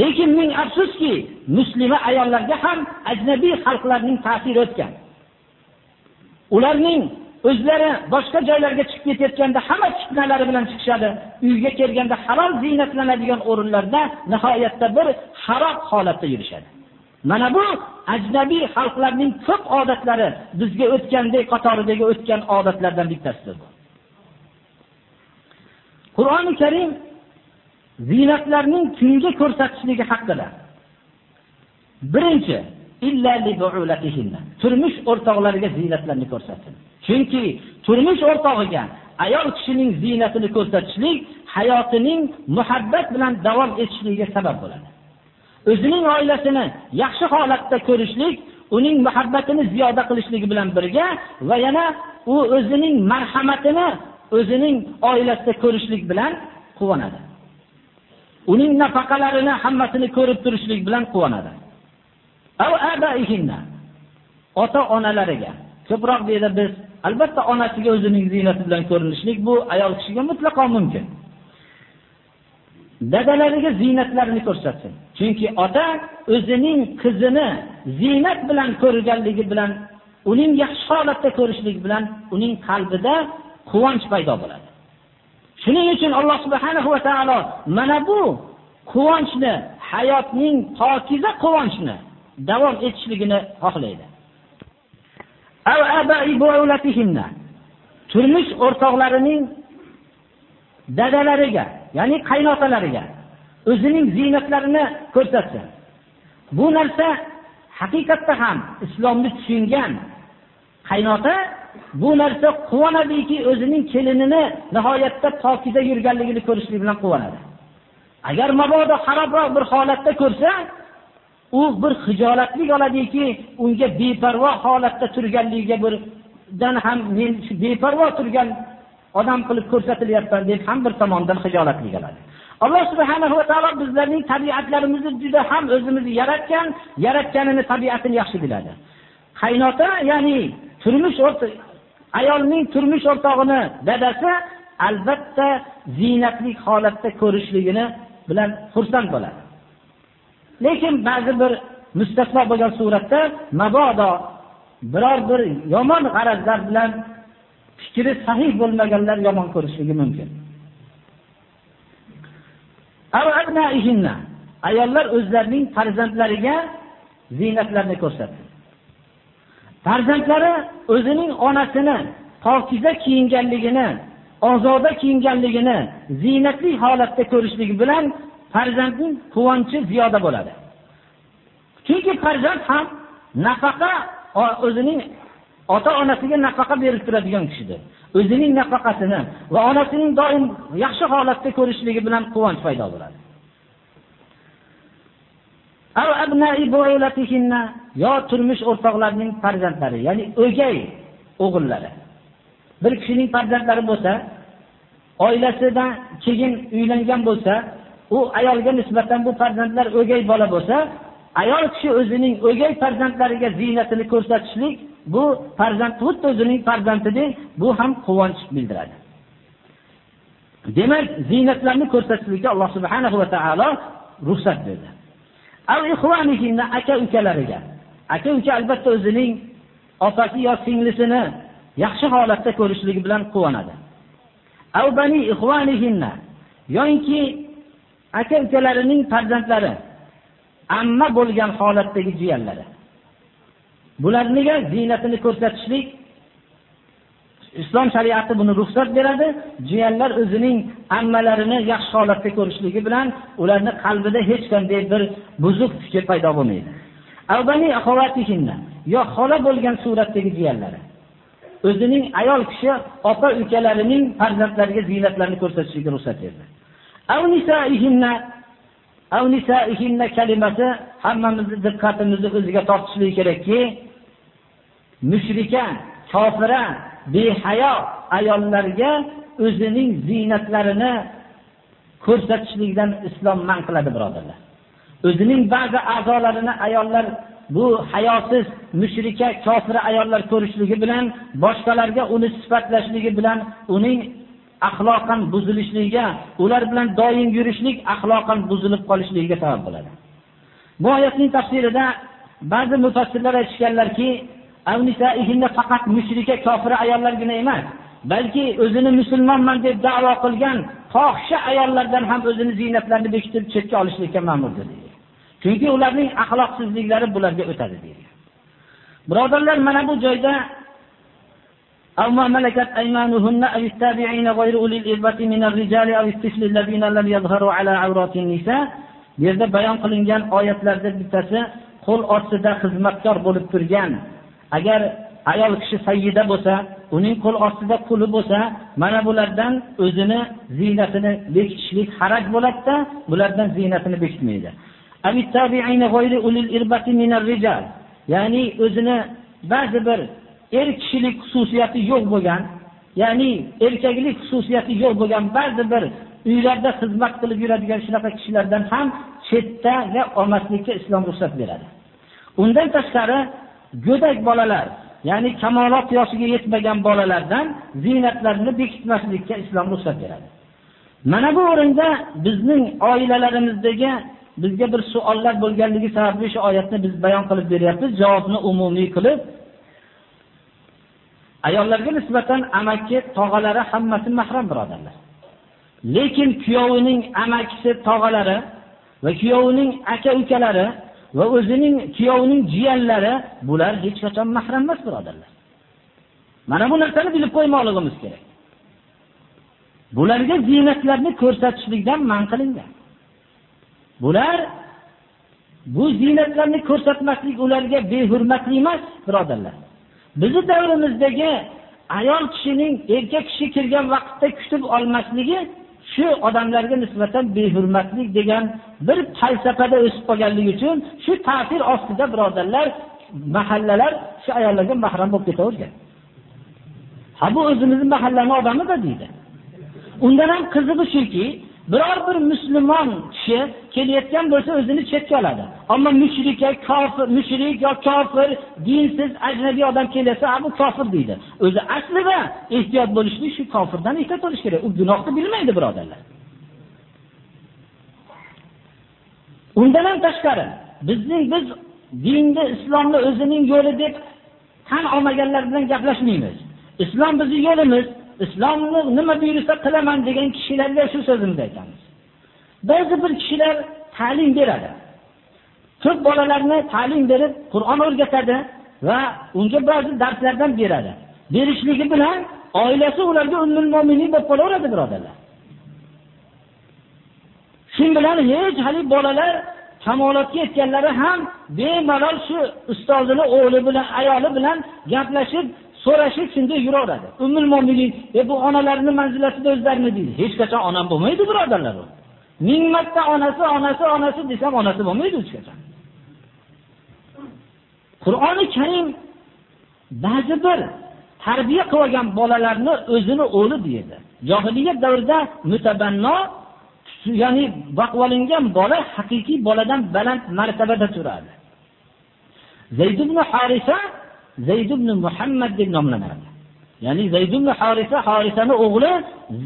Lekin ming afsuski, musulmon ayollarga ham ajnabiy xalqlarning ta'siri o'tgan. Ularning o'zlari boshqa joylarga chiqib ketayotganda hamma fitnalari bilan chiqishadi. Uyga kelganda halol ziynatlanadigan o'rinlarda nihoyatda bir xarob holatda yurishadi. Mana bu ajnabiy xalqlarning ko'p odatlari bizga o'tgandek qatoridagi o'tgan odatlardan bittasidir. Qur'oni Karim zinatlarning kimga ko'rsatishligi haqida. Birinchi, illa li turmush o'rtoqlariga zinatlarni ko'rsatsin. Chunki turmush o'rtog'iga ayol kishining zinatini ko'rsatishlik hayotining muhabbat bilan davom etishligiga sabab bo'ladi. O'zining oilasini yaxshi holatda ko'rishlik, uning muhabbatini ziyoda qilishligi bilan birga va yana u o'zining marhamatini o'zining oilasida ko'rishlik bilan quvonadi. Uning nafaqalarini hammasini ko'rib turishlik bilan quvonadi. Ota-onalariga ko'proq deydi biz albatta onasiga o'zining ziynati bilan ko'rinishlik bu ayol kishiga mutlaqo mumkin. Dadalariga ziynatlarini ko'rsatsin. Chunki ota o'zining qizini zinat bilan ko'rganligi bilan, uning yaxshi holatda ko'rishlik bilan uning qalbida quvonch paydo bo'ladi. Shuning uchun Alloh subhanahu va taolo mana bu quvonchni, hayotning pokiza quvonchni davom etishligini xohlaydi. Turmush o'rtoqlarining dadalariga, ya'ni qaynotalariga o'zining ziynatlarini ko'rsatsin. Bu narsa haqiqatda ham islomni tushungan qaynota bu narsa quvonadiki, o'zining kelinini nihoyatda pokiza yurganligini ko'rishlik bilan quvonadi. Agar mabodo xarobroq bir holatda ko'rsa, u bir hijolatlik oladiki, unga beparvo holatda turganligiga birdan ham men shu beparvo turgan odam qilib ko'rsatilyapman deb ham bir tomondan xijolatli oladi. Alloh subhanahu va taolo bizlarning tabiatlarimizni juda ham o'zimizni yaratgan, yaratganini tabiatini yaxshi biladi. Qaynota, ya'ni turmush o'rta ayolning turmush o'rtog'ini dadasi albatta ziynatli holatda ko'rishligini bilan xursand bo'ladi. Lekin ba'zi bir mustasno bo'lgan suratda mabodo biror bir yomon g'arazlar bilan fikri sahih bo'lmaganlar yomon ko'rishligi mumkin. Ayollar o'zlarining farzandlariga ziynatlarni ko'rsatdi. Farzandlari o'zining onasini pokiza kiyinganligini, ozoda kiyinganligini ziynatli holatda ko'rishligi bilan farzandning quvonchi ziyoda bo'ladi. Chunki farzand ham nafaqa o'zining ota-onasiga nafaqa berib turadigan kishidir. O'zining nafaqasini va onasining doim yaxshi holatda ko'rishligi bilan quvonch paydo bo'ladi. Aw abna'i bu'ulatihinna yo turmush o'rtoqlarining farzandlari, ya'ni o'gay o'g'illari. Bir kishining farzandlari bo'lsa, oilasidan keyin uylangan bo'lsa, u ayolga nisbatan bu farzandlar o'gay bola bo'lsa, ayol kishi o'zining o'gay farzandlariga ziynatini ko'rsatishlik bu farzand xuddi o'zining farzandidek, bu ham quvonch bildiradi. Demak, ziynatlarni ko'rsatishlikka Alloh subhanahu va taolo ruxsat berdi. Aka ukalariga. Aka uka albatta o'zining opasi yo singlisini yaxshi holatda ko'rishligi bilan quvonadi. Aw bani yoki aka ukalarining farzandlari amma bo'lgan holatdagi jiyanlari. Bularniga ziynatini ko'rsatishlik Islom shariati buni ruxsat beradi. Jiyanlar o'zining ammalarini yaxshi holatda ko'rishligi bilan ularni qalbida hech qanday bir buzuq fikr paydo bo'lmaydi. Albani axovatihinna yo xola bo'lgan suratdagi jiyanlari. O'zining ayol kishi opa ukalarining farzandlariga ziynatlarni ko'rsatishiga ruxsat berdi. Aw nisaihinna aw nisaihinna kalimasi hammamizni diqqatimizni o'ziga tortishligi kerakki, mushrika, kofira, behayo ayollarga o'zining ziynatlarini ko'rsatishlikdan islom man qiladi birodarlar. O'zining ba'zi a'zolarini ayollar bu hayosiz mushrika kofira ayollar ko'rishligi bilan boshqalarga uni sifatlashligi bilan uning axloqan buzilishligiga, ular bilan doim yurishlik axloqan buzilib qolishligiga sabab bo'ladi. Bu oyatning tafsirida ba'zi mufassirlar aytishganlarki, faqat mushrika kofir ayollargina emas, balki o'zini musulmonman deb da'vo qilgan fohisha ayollardan ham o'zini ziynatlarini bekitib chetga olishlikka ma'murdir deydi. Chunki ularning axloqsizliklari bularga o'tadi deydi. Birodarlar, mana bu joyda أو ما ملكت أيمانهن أو التابعين غير أولي الإربة من الرجال أو الطفل الذين لم يظهروا على عورات النساء bu yerda bayon qilingan oyatlardan bittasi qo'l ostida xizmatkor bo'lib turgan agar ayol kishi sayyida bo'lsa uning qo'l ostida quli bo'lsa mana bulardan o'zini ziynatini bekitishlik xaraj bo'ladi-da, bulardan ziynatini bekitmaydi ya'ni o'zini ba'zi bir er kishilik xususiyati yo'q bo'lgan ya'ni erkaklik xususiyati yo'q bo'lgan ba'zi bir uylarda xizmat qilib yuradigan shunaqa kishilardan ham chetda va olmaslikka islom ruxsat beradi. Undan tashqari go'dak bolalar ya'ni kamolot yoshiga yetmagan bolalardan ziynatlarini bekitmaslikka islom ruxsat beradi. Mana bu o'rinda bizning oilalarimizdagi bizga bir savollar bo'lganligi sababli shu oyatni biz bayon qilib beryapmiz javobni umumiy qilib. Ayollarga nisbatan amaki tog'alari hammasi mahram birodarlar. Lekin kuyovining amakisi tog'alari va kuyovining aka ukalari va o'zining kiyovining jiyanlari bular hech qachon mahram emas birodarlar. Mana bu narsani bilib qo'ymoqligimiz kerak. Bularga ziynatlarni ko'rsatishlikdan man qilingan. Bular bu ziynatlarni ko'rsatmaslik ularga behurmatlik emas birodarlar. Bizi davrimizdagi ayol kishining erkak kishi kirgan vaqtda kutib olmasligi shu odamlarga nisbatan behurmatlik degan bir falsafada o'sib qolganligi uchun shu ta'sir ostida birodarlar mahallalar shu ayollarga mahram bo'lib ketavergan. Ha bu o'zimizni mahallani odamida deydi. Undan ham qizig'i shuki biror bir musulmon kishi kelayotgan bo'lsa o'zini chetga oladi. Ammo mushrika kofir mushrik yo kofir dinsiz ajnabiy odam kelsa bu kofir deydi. O'zi aslida ehtiyot bo'lishlik shu kofirdan ehtiyot bo'lish kerak. U gunohni bilmaydi birodarlar. Undan ham tashqari bizning biz dinni islomni o'zining yo'li deb tan olmaganlar bilan gaplashmaymiz. Islom bizni yo'limiz. Islomni nima buyursa qilaman degan kishilarga shu so'zimizni aytamiz. Ba'zi bir kishilar ta'lim beradi. Ko'p bolalarni ta'lim berib qur'on o'rgatadi va unga ba'zi darslardan beradi. Berishligi bilan oilasi ularga ummul mo'minin bo'lib qolaveradi birodarlar. Shu bilan hech haligi bolalar kamolotga yetganlari ham bemalol shu ustozini o'g'li bilan ayoli bilan gaplashib so'rashi shunday yuraveradi. Ummul mo'minin e bu onalarni manzilatida o'zlarini deydi. Hech qachon onam bo'lmaydi birodarlar u. Ming marta onasi onasi onasi desam onasi bo'lmaydi hech qachon. Qur'oni karim ba'zi bir tarbiya qilib olgan bolalarni o'zini o'g'li deydi. Johiliyat davrida mutabanno ya'ni baqvolingan bola haqiqiy boladan baland martabada turadi. Zayd ibn harisa zayd ibn muhammad deb nomlanadi ya'ni zayd ibn harisa harisani o'g'li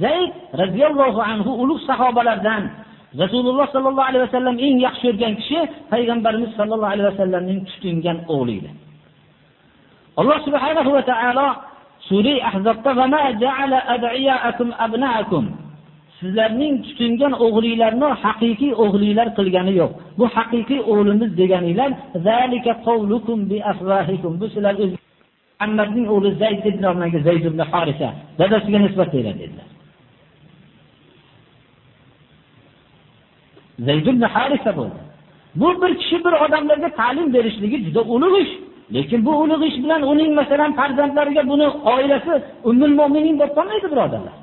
zayd roziyallohu anhu ulug' sahobalardan. Rasululloh sollallohu alayhi vasallam eng yaxshi ko'rgan kishi payg'ambarimiz sollallohu alayhi vasallamning tutingan o'g'li edi. Alloh subhanahu va taolo sura ahzobda sizlarning tutingan o'g'linglarni haqiqiy o'g'linglar qilgani yo'q. Bu haqiqiy o'g'limiz deganinglar bu sizlar muhammadning o'g'li zayd deb nomlangan zayd ibn harisa dadasiga nisbat beradi dedilar. Zayd ibn harisa bo'ldi. Bu bir kishi bir odamlarga ta'lim berishligi juda ulug' ish. Lekin bu ulug' ish bilan uning masalan farzandlariga buni oilasi ummul mo'minin deb qolmaydi birodarlar.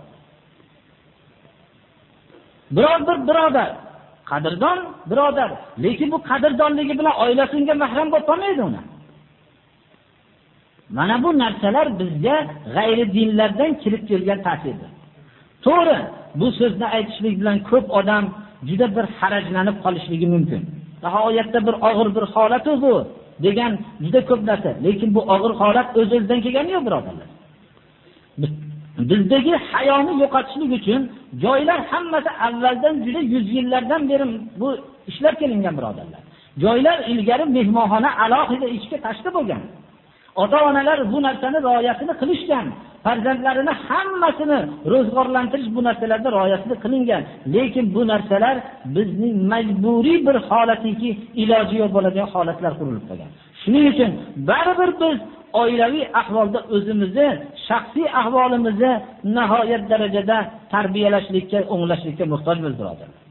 Biror bir birodar. Qadrdon birodar. Lekin bu qadrdonligi bilan oilasi unga mahram bo'lib qolmaydi uni. Mana bu narsalar bizga g'ayri dinlardan kirib kelgan ta'sirdir. To'g'ri bu so'zni aytishlik bilan ko'p odam juda bir harajlanib qolishligi mumkin. Nihoyatda bir og'ir bir holatu bu degan juda ko'p narsa. Lekin bu og'ir holat o'z o'zidan kelgani yo'q birodarlar. Bizdagi hayoni yo'qotishlik uchun joylar hammasi avvaldan juda yuz yillardan beri bu ishlar kelingan birodarlar. Joylar ilgari mehmonxona alohida ichki tashqi bo'lgan. Ota onalar bu narsani rioyasini qilishgan. Farzandlarini hammasini ro'zg'orlantirish bu narsalarda rioyasini qilingan. Lekin bu narsalar bizning majburiy bir holatiki iloji yo'q bo'ladigan holatlar qurilib qolgan. Shuning uchun baribir biz oilaviy ahvolda o'zimizni shaxsiy ahvolimizni nihoyat darajada tarbiyalashlikka o'nglashlikka muhtojmiz birodarlar.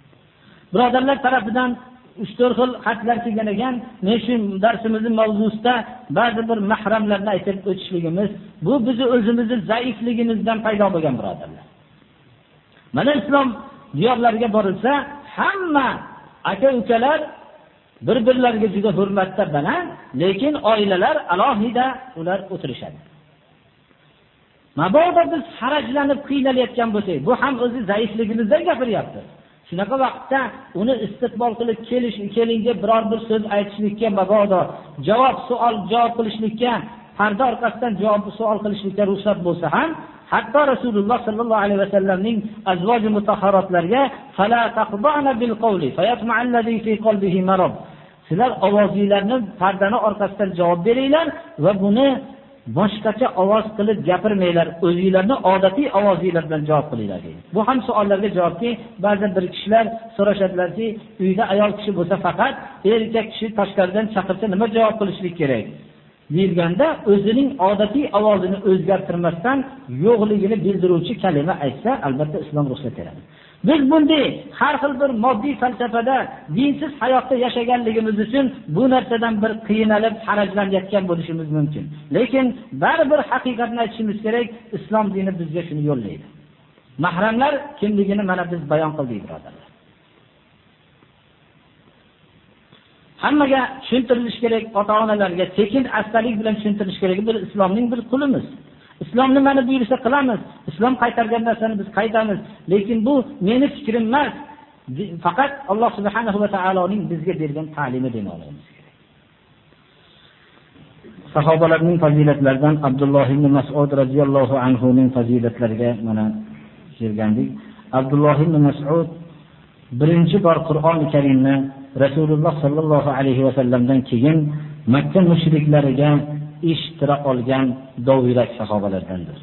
Birodarlar tarafidan uch to'rt xil xatlar kelgan ekan men shu darsimizni mavzusida ba'zi bir mahramlarni aytib o'tishligimiz bu bizni o'zimizni zaifligimizdan paydo bo'lgan birodarlar. Mana islom diyorlariga borilsa hamma aka ukalar bir birlariga juda hurmatda baland lekin oilalar alohida ular o'tirishadi. Mabodo biz harajlanib qiynalayotgan bo'lsak bu ham o'zi zaifligimizdan gapiryapti. Shunaqa vaqtda uni istiqbol qilib kelish keling deb biror bir so'z aytishlikka mabodo javob savol javob qilishlikka parda orqasidan javob savol qilishlikka ruxsat bo'lsa ham hatto rasululloh sollallohu alayhi vasallamning azvoji marad" sizlar ovozinglarni pardani orqasidan javob beringlar va buni boshqacha ovoz qilib gapirmanglar o'zinglarni odatiy ovozinglar bilan javob qilinglar deydi. Bu ham savollarga javobki ba'zan bir kishilar so'rashadilarki uyda ayol kishi bo'lsa faqat er erkak kishi tashqaridan chaqirsa nima javob qilishlik kerak? Deyilganda o'zining odatiy ovozini o'zgartirmasdan yo'qligini bildiruvchi kalima aytsa albatta islom ruxsat beradi biz bunday har xil bir moddiy falsafada dinsiz hayotda yashaganligimiz uchun bu narsadan bir qiynalib harajlanayotgan bo'lishimiz mumkin. Lekin baribir haqiqatni aytishimiz kerak islom dini bizga shuni yo'llaydi. Mahramlar kimligini mana biz bayon qildik birodarlar. Hammaga tushuntirilishi kerak ota onalarga sekin astalik bilan tushuntirish kerak bir islomning bir qulimiz. Islom nimani buyursa qilamiz. Islom qaytargan narsani biz qaytamiz lekin bu meni fikrim emas. Faqat alloh subhanahu va taoloning bizga bergan ta'limi deb olamiz. Sahobalarning fazilatlaridan abdulloh ibn masud roziyallohu anhuning fazilatlariga mana kelgandik. Abdulloh ibn masud birinchi bor qur'oni karimni rasululloh sollallohu alayhi vasallamdan keyin makka mushriklariga eshittira olgan dovyurak sahobalardandir.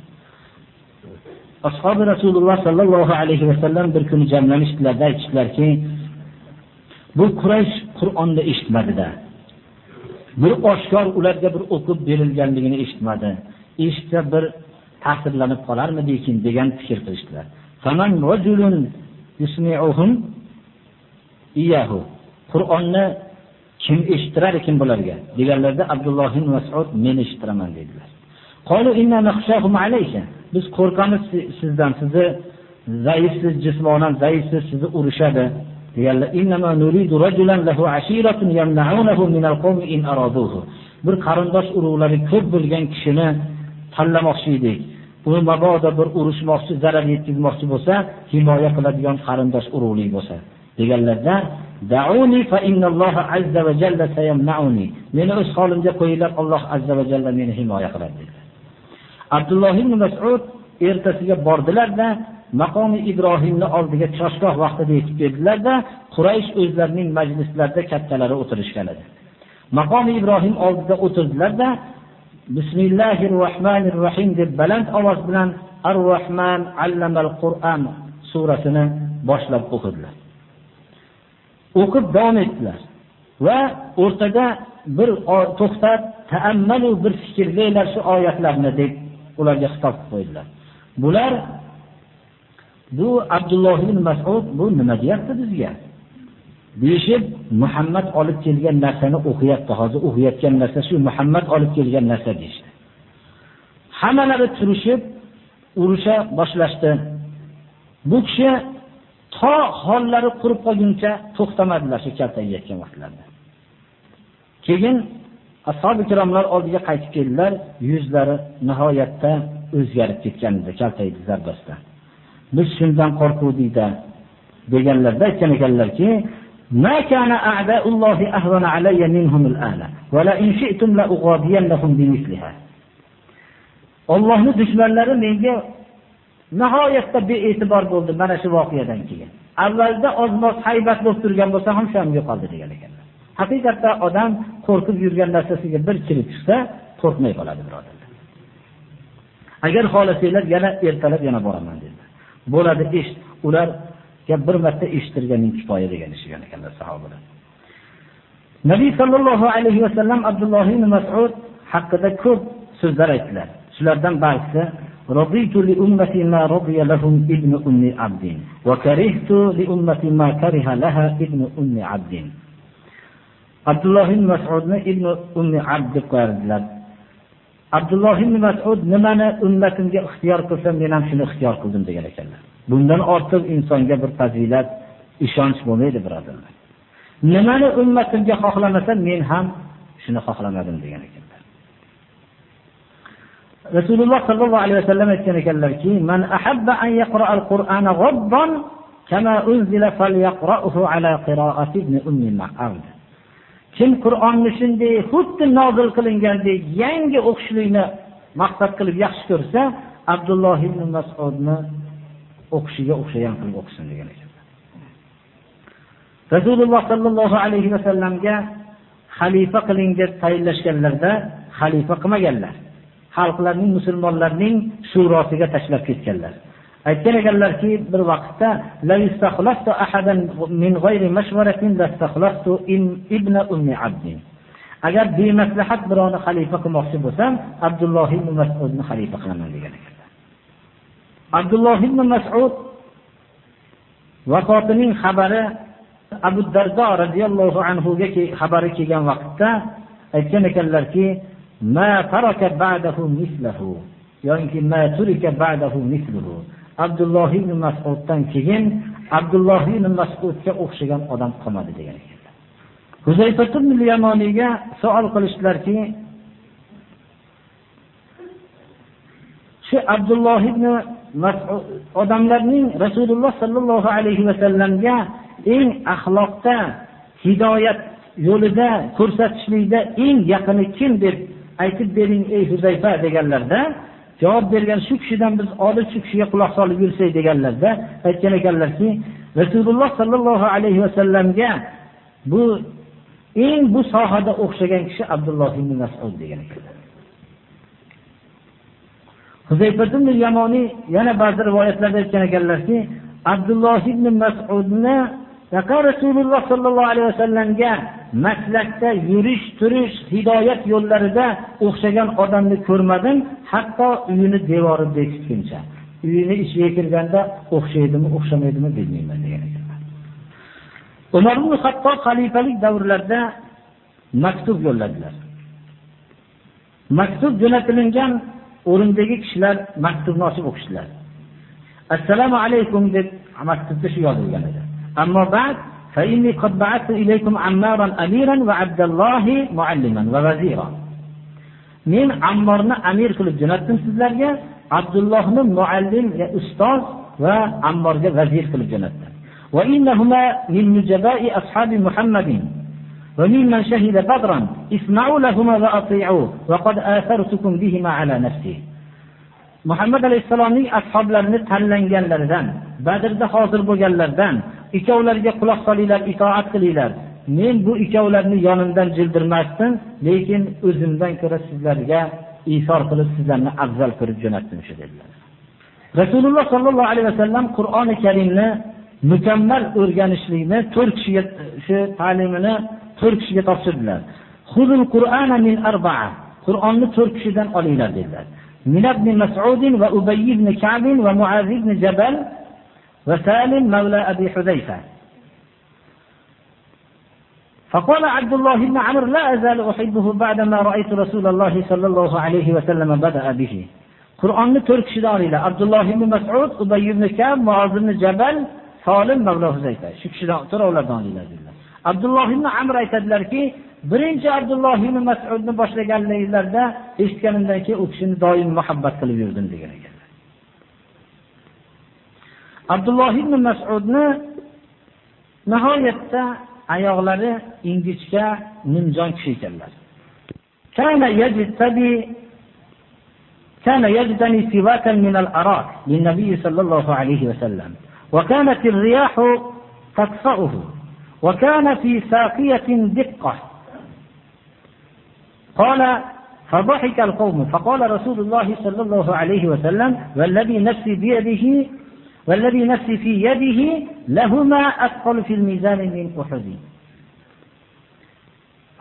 Ashobi rasululloh sallallohu alayhi vasallam bir kuni jamlanishdilarda aytishdilarki bu quraysh qur'onni eshitmadida. Bir oshkor ularga bir o'qib berilganligini eshitmadi. Eshitsa bir ta'sirlanib qolarmidikin degan fikr qilishdilar. Qur'onni kim eshitirar ekan bularga? Deganlarda abdulloh ibn masud men eshitiraman dedilar. Biz qo'rqamiz sizdan sizni zaifsiz jismonan zaifsiz sizni urishadi. Deganlar innamanurid rajulan lahu ashiratun yamna'unahu min al-qam in araduhu. bir qarindosh urug'lari ko'p bo'lgan kishini tanlamoqchi edik. U mabodo bir urushmoqchi zarar yetkazmoqchi bo'lsa himoya qiladigan qarindosh urug'lik bo'lsa. Deganlarda meni o'z holimga qo'yinglar alloh azza va jalla meni himoya qiladi. Dedilar abdulloh ibn masud ertasiga bordilarda maqomi ibrohimni oldiga choshgoh vaqtida yetib keldilarda quraysh o'zlarining majlislarida kattalari o'tirishgan edi. Maqomi ibrohim oldida o'tirdilarda Bismillahir Rahmanir Rahim deb baland ovoz bilan ar rohman allamal Qur'on surasini boshlab o'qidilar o'qib davom etdilar. Va o'rtada bir to'xtab taammalu bir fikrlanglar shu oyatlarni deb ularga xitob qo'ydilar. Bular bu abdulloh ibn masud bu nima deyapti bizga? Deyishib muhammad olib kelgan narsani o'qiyapti. Hozir o'qiyotgan narsa shu muhammad olib kelgan narsa deyishdi. Hammalari turishib urusha boshlashdi. Bu kishi to hollari qurib qolguncha to'xtamadilar shu kaltayayotgan vaqtlarida keyin ashobi ikromlar oldiga qaytib keldilar yuzlari nihoyatda o'zgarib ketgan edi kaltaydi zarbasidan biz shundan qo'rquvdikda deganlarda aytgan ekanlarki ما كان أعداء الله أهون علي منهم الآن ولئن شئتم لأغادينهم بمثلها Allohni dushmanlari menga nihoyatda bee'tibor bo'ldi mana shu voqeadan keyin. Avvalda ozmoz haybat bo'lib turgan bo'lsa ham shu ham yo'qoldi degan ekanlar. Haqiqatda odam qo'rqib yurgan narsasiga bir kirib chiqsa, qo'rqmay qoladi birodarlar. Agar xohlasanglar yana ertalab yana boraman dedilar. Bo'ladi ish. Ularga bir marta eshittirganing kifoya degan ishgan ekanlar sahobalar. Nabiy sallallohu alayhi va sallam Abdulloh ibn Mas'ud haqida ko'p so'zlar aytdilar. Shulardan ba'zisi رضيت لأمتي ما رضي لهم ابن أم عبد وكرهت لأمتي ما كره لها ابن أم عبد Abdulloh ibn Mas'udni ibn Ummi Abd deb qo'yardilar. Abdulloh ibn Mas'ud nimani ummatimga ixtiyor qilsam, men ham shuni ixtiyor qildim degan ekanlar. Bundan ortiq insonga bir fazilat, ishonch bo'lmaydi, birodarlar. Nimani ummatimga xohlamasam, men ham shuni xohlamadim degan ekanlar. Rasululloh sallallohu alayhi vasallam aytgan ekanlarki, "Man ahabba an yaqra al-Qur'ana ghabban kama unzila falyaqra'uhu ala qira'ati ibn ummi Ma'abd." Kim Qur'onni shunday xuddi nozil qilingandek yangi o'qishlikni maqsad qilib yaxshi ko'rsa, Abdulloh ibn Mas'udni o'qishiga o'xshagan qilib o'qisin degan ekanlar. Rasululloh sallallohu alayhi vasallamga xalifa qiling deb tayinlashganlarda xalifa qilmaganlar. Xalqlarning, musulmonlarning shurosiga tashlab ketganlar. aytgan ekanlarki bir vaqtda la istakhlaftu ahadan min g'ayri mashwaratin in ibna ummi abdi agar bemaslahat birovni xalifa qilmoqchi bo'lsam abdulloh ibn masudni xalifa qilaman degan ekanlar abdulloh ibn masud vafotining xabari abu dardo roziyallohu anhuga xabari kelgan vaqtda aytgan ekanlarki ma taraka ba'dahu mislahu yoki ma turika ba'dahu misluhu Abdulloh ibn Mas'uddan keyin Abdulloh ibn Mas'udga o'xshagan odam qolmadi degan ekanlar. Huzayfa ibn Yamoniyga savol qilishlarki, shu Abdulloh ibn Mas'ud odamlarning Rasululloh sallallohu alayhi va sallamga eng axloqda, hidoyat yo'lida ko'rsatishlikda eng yaqini kim deb aytib bering ey Huzayfa deganlarda javob bergan shu kishidan biz olib shu kishiga quloq solib yursak deganlarda aytgan ekanlarki rasululloh sallallohu alayhi vasallamga bu eng bu sohada o'xshagan kishi abdulloh ibn masud degan ekanlar huzayfatun Yamoni yana ba'zi rivoyatlarda aytgan ekanlarki abdulloh ibn masudni rasululloh sollallohu alayhi vasallamga maslakda yurish turish hidoyat yo'llarida o'xshagan odamni ko'rmadim hatto uyini devori bekitguncha. Uyini ichiga kirganda o'xshaydimi o'xshamaydimi bilmayman degan ekanlar umar ibn hattob xalifalik davrlarida maktub yo'lladilar. Maktub jo'natilingan o'rindagi kishilar maktubni ochib o'qishdilar. Assalomu alaykum deb maktubda shu yozilgan edi. أما بعد فإني قد بعثت إليكم عمارا أميرا وعبد الله معلما ووزيرا. من عمارنا أمير كل جنتم سيزلرية عبد الله من معلم يا أستاذ وعمار وزير كل جنتم وإنهما من نجباء أصحاب محمد. ومن من شهد بدرا اسمعوا لهما وأطيعوه وقد آثرتكم بهما على نفسي محمد عليه السلام أصحاب لرنة هلن جلردان بدر ده حاضر بجلردان ikkovlariga quloq solinglar itoat qilinglar men bu ikkovlarni yonimdan jildirmasdim lekin o'zimdan ko'ra sizlarga isor qilib sizlarni afzal ko'rib jo'natdim shu dedilar rasululloh sollallohu alayhi vasallam qur'oni karimni mukammal o'rganishlikni to'rt kishiga shu ta'limini to'rt kishiga topshirdilar Xuzul Qur'ana min arba'a. Qur'onni 4 kishidan olinglar dedilar. Min ibn Mas'ud va Ubay ibn Ka'b va Mu'az ibn Jabal وسالم مولى أبي حذيفة فقال عبد الله بن عمرو لا أزال أحبه بعدما رأيت رسول الله صلى الله عليه وسلم بدأ به qur'onni to'rt kishidan olinglar abdulloh ibn masud ubay ibn kab muoz ibn jabal solim mavlo huzayfa shu kishidan to'rtovlardan olinglar dedilar abdulloh ibn amr aytadilarki birinchi abdulloh ibn masudni boshlaganliglarida eshitganimdan keyin u kishini doim muhabbat qilib yurdim degan ekan abdulloh ibn masudni nihoyatda oyoqlari ingichka nimjon kishi ekanlar. كان يجتني سواكا من الأراك للنبي صلى الله عليه وسلم وكانت الرياح تطفأه وكان في ساقية دقة قال فضحك القوم فقال رسول الله صلى الله عليه وسلم والذي نفسي بيده والذي نفسي في يده لهما أثقل في الميزان من أحد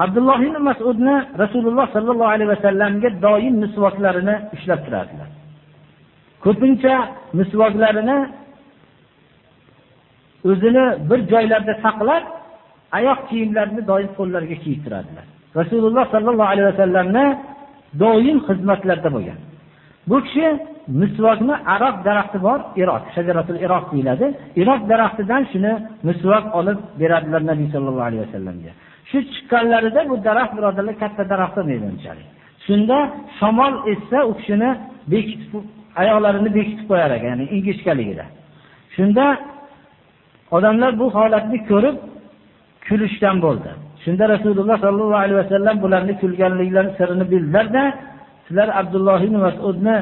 abdulloh ibn masudni rasululloh sollallohu alayhi vasallamga doim misvoklarini ushlab turardilar ko'pincha misvoklarini o'zini bir joylarda saqlab oyoq kiyimlarini doim qo'llariga kiyib turadilar rasululloh sollallohu alayhi vasallamni doim xizmatlarda bo'lgan bu kishi misvokni aroq daraxti bor iroq shajaratul iroq deyiladi. Iroq daraxtidan shuni misvok olib beradilar nabiy sollallohu alayhi vasallamga. Shu chiqqanlarida bu daraxt birodarlar katta daraxt bo'lmaydi unchalik shunda shamol essa u kishini bekitib oyoqlarini bekitib qo'yar ekan ya'ni ingichkaligida. Shunda odamlar bu holatni ko'rib kulishgan bo'ldi. Shunda rasululloh sollallohu alayhi vasallam bularni kulganliklarini sirini bildilarda sizlar abdulloh ibn masudni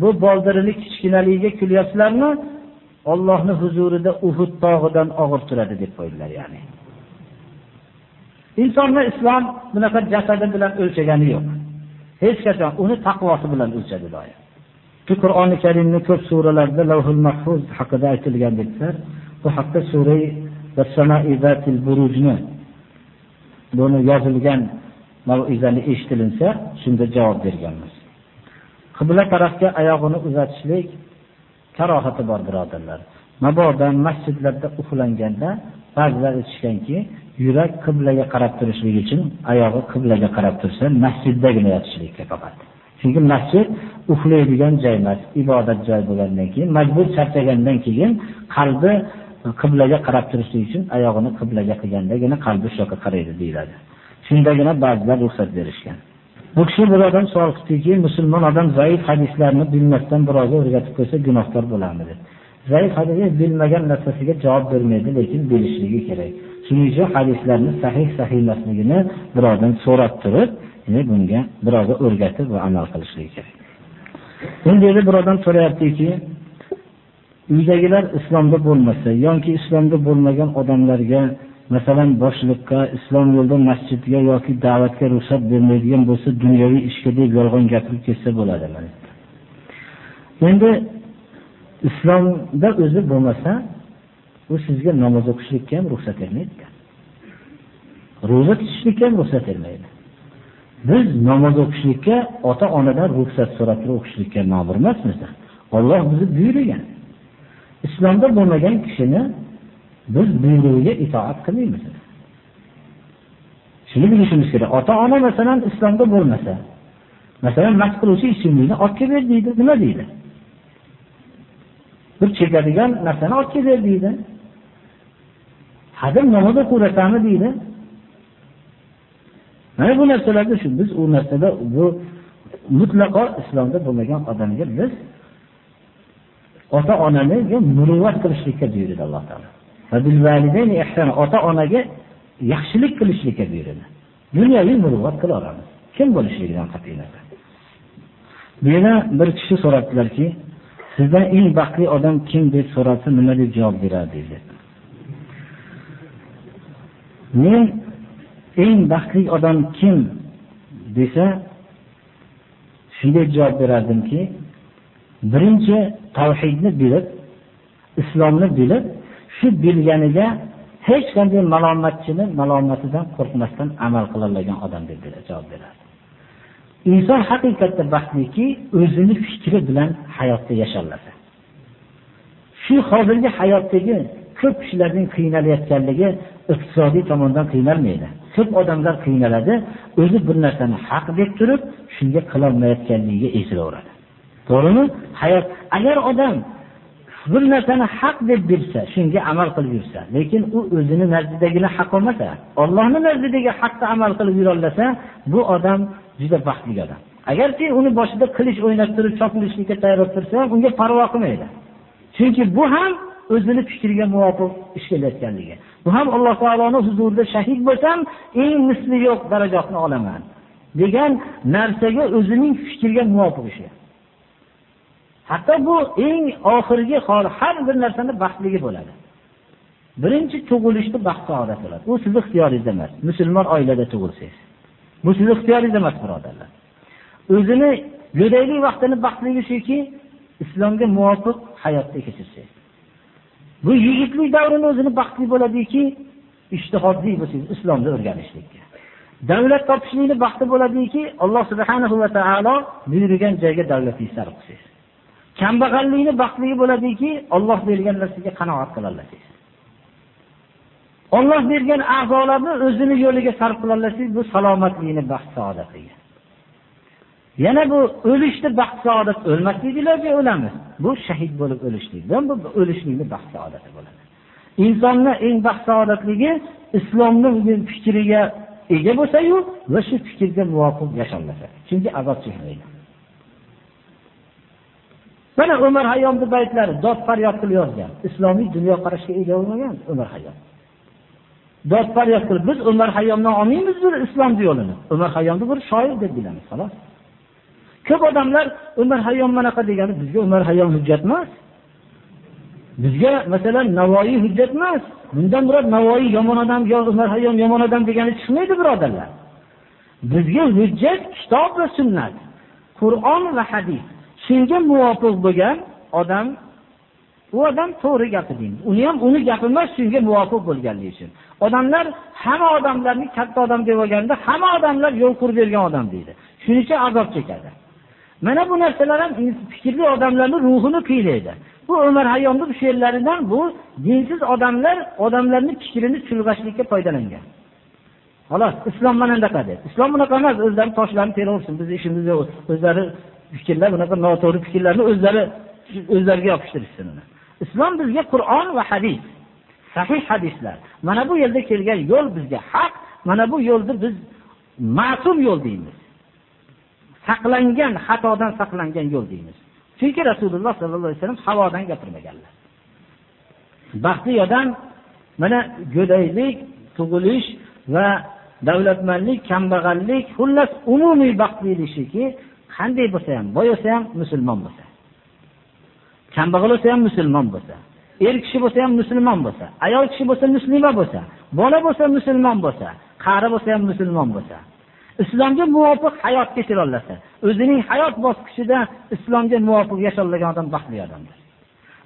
bu boldirini kichkinaligiga kulyapsizlarmi ollohni huzurida uhud tog'idan og'ir turadi deb qo'ydilar ya'ni. Insonni islom bunaqa jasadi bilan o'lchagani yo'q. Hech qachon. Uni taqvosi bilan o'lchadi doim. Shu qur'oni karimni ko'p suralarda lavhul mahfuz haqida aytilgan dedilar. Bu haqda sura burujni buni yozilgan mavizani eshitilinsa shunda javob berganmiz. Qibla tarafga oyog'ini uzatishlik karohati bor birodarlar. Mabodo masjidlarda uxlanganda ba'zilar aytishganki yurak qiblaga qarab turishligi uchun oyog'i qiblaga qarab tursa masjiddagina yotishlikka faqat. Chunki masjid uxlaydigan joy emas ibodat joyi bo'lgandan keyin majbur charchagandan keyin qalbi qiblaga qarab turishlik uchun oyog'ini qiblaga qilgandagina qalbi shu yoqqa qaraydi deyiladi. Shundagina ba'zilar ruxsat berishgan. Bu kishi birodan savol qildiki musulmon odam zaif hadislarni bilmasdan birovga o'rgatib qo'ysa gunohkor bo'ladimi zaif hadisni bilmagan narsasiga javob bermaydi lekin bilishligi kerak. Shuning uchun hadislarni sahih sahih emasligini birovdan so'rab turib bunga birovga o'rgatib va amal qilishligi kerak. Endi endi birodan so'rayaptiki uydagilar islomda bo'lmasa yoki islomda bo'lmagan odamlarga masalan boshliqqa islom yo'lida masjidga yoki da'vatga ruxsat bermaydigan bo'lsa dunyoviy ishga deb yolg'on gapirib ketsa bo'ladimi endi islomda o'zi bo'lmasa u sizga namoz o'qishlikka ham ruxsat bermaydi ro'za tutishlikka ham ruxsat bermaydi. Biz namoz o'qishlikka ota onadan ruxsat so'rab turib o'qishlikka ma'mur emasmiz olloh bizni buyurgan. Islomda bo'lmagan kishini biz buyrug'iga itoat qilmaymiz. Shuni bilishimiz kerak. Ota ona masalan islomda bo'lmasa masalan mast qiluvchi ichimlikni olib ber deydi. Nima deydi? Bir chekadigan narsani olib ber deydi. Hadeb namoz o'qiyverasizmi deydi. Mana bu narsalarda shu biz u narsada bu mutlaqo islomda bo'lmagan odamga biz ota onaniga muruvvat qilishlikka buyurdi alloh taolo. Ota onaga yaxshilik qilishlikka buyuradi. Dunyoviy muruvvat qila olamiz. Kim bo'lishligidan qat'iy nazar bu bir kishi so'rabdilarki sizdan eng baxtli odam kim deb so'rasa nima deb javob beradi dedi men eng baxtli odam kim desa shunday javob berardimki birinchi tavhidni bilib islomni bilib shu bilganiga hech qanday malomatchini malomatidan qo'rqmasdan amal qilolmagan odam deb javob beradi. Inson haqiqatda baxtliki o'zini fikri bilan hayotda yasholadi. Shu hozirgi hayotdagi ko'p kishilarning qiynalayotganligi iqtisodiy tomondan qiynalmaydi. Ko'p odamlar qiynaladi o'zi bir narsani haq deb turib shunga qilolmayotganligiga esilaveradi to'g'rimi? Hayot agar odam bir narsani haq deb bilsa shunga amal qilib yursa lekin u o'zini nazdidagini haq olmasa ollohni nazdidagi haqqa amal qilib yurolasa bu odam juda baxtli odam. Agarki uni boshida qilich o'ynab turib chopilishlikka tayyor tursa ham unga parvo qilmaydi. Chunki bu ham o'zini fikriga muvofiq ish kelayotganligi bu ham alloh taoloni huzurida shahid bo'lsam eng misli yo'q darajatni olaman degan narsaga o'zining fikriga muvofiq ishi. Hatto bu eng oxirgi hol har bir narsani baxtligi bo'ladi. Birinchi tug'ilishni baxt saodat bo'ladi. U sizni ixtiyoringizda emas. Musulmon oilada tug'ilsangiz. Bu sizni ixtiyoringizda emas birodarlar. O'zini go'daylik vaqtini baxtligi shuki islomga muvofiq hayotda kechirsangiz. Bu yigitlik davrini o'zini baxtli bo'ladiki ishtihodli bo'lsangiz islomni o'rganishlikka. Davlat topishlikni baxti bo'ladiki alloh subhanahu va taolo buyurgan joyga davlatingizni sarf qilsangiz. Kambag'allikni baxtligi bo'ladiki olloh bergan narsaga qanoat qilolasiz olloh bergan a'zolarni o'zini yo'liga sarf qilolasiz bu salomatlikni baxt saodatiga yana bu o'lishni baxt saodat o'lmasliklarga o'lamiz bu shahid bo'lib o'lishlik. Bu o'lishlikni baxt saodati bo'ladi. Insonni eng baxt saodatligi islomni fikriga ega bo'lsayu va shu fikrga muvofiq yasholmasa chunki azob chekmaydi mana umar hayyomni baytlari dod faryod qilib yozgan. Islomiy dunyoqarashga ega bo'lmagan umar hayyom dod faryod qilib biz umar hayyomdan olmaymiz islomni yo'lini. Umar hayyomni bir shoir deb bilamiz xolos. Ko'p odamlar umar hayyom manaqa degani bizga umar hayyom hujjat emas. Bizga masalan navoiy hujjat emas. Bundan murod navoiy yomon odam yo umar hayyom yomon odam degani chiqmaydi birodarlar. Bizga hujjat kitob va sunnat qur'on va hadis senga muvofiq bo'lgan odam u odam to'g'ri gapi uni ham uni gapi emas senga muvofiq bo'lganligi uchun odamlar hamma odamlarni katta odam deb olganda hamma odamlar yo'l qurib bergan odam deydi. Shuning uchun azob chekadi. Mana bu narsalar ham fikrli odamlarni ruhini qiylaydi. Bu umar hayyomni she'rlaridan bu dinsiz odamlar odamlarni fikrini chulg'ashlikka foydalangan. Xolos islom mana bunaqa deb. Islom bunaqa emas o'zlari toshlarni teraversin bizni ishimiz yo'q o'zlari fikrlar bunaqa noto'g'ri fikrlarni o'zlari o'zlariga yopishtirishsin uni. Islom bizga qur'on va hadis sahih hadislar. Mana bu yerda kelgan yo'l bizga haq mana bu yo'lni biz ma'sum yo'l deymiz. Saqlangan xatodan saqlangan yo'l deymiz. Chunki rasululloh sollallohu alayhi vasallam havodan gapirmaganlar. Baxtli odam mana go'daylik tug'ilish va davlatmandlik kambag'allik xullas umumiy baxtlilik shuki qanday bo'lsa ham boy bo'lsa ham musulmon bo'lsa kambag'al bo'lsa ham musulmon bo'lsa er kishi bo'lsa ham musulmon bo'lsa ayol kishi bo'lsa muslima bo'lsa bola bo'lsa musulmon bo'lsa qari bo'lsa ham musulmon bo'lsa islomga muvofiq hayot kechira olsa o'zining hayot bosqichida islomga muvofiq yasholgan odam baxtli odamdir.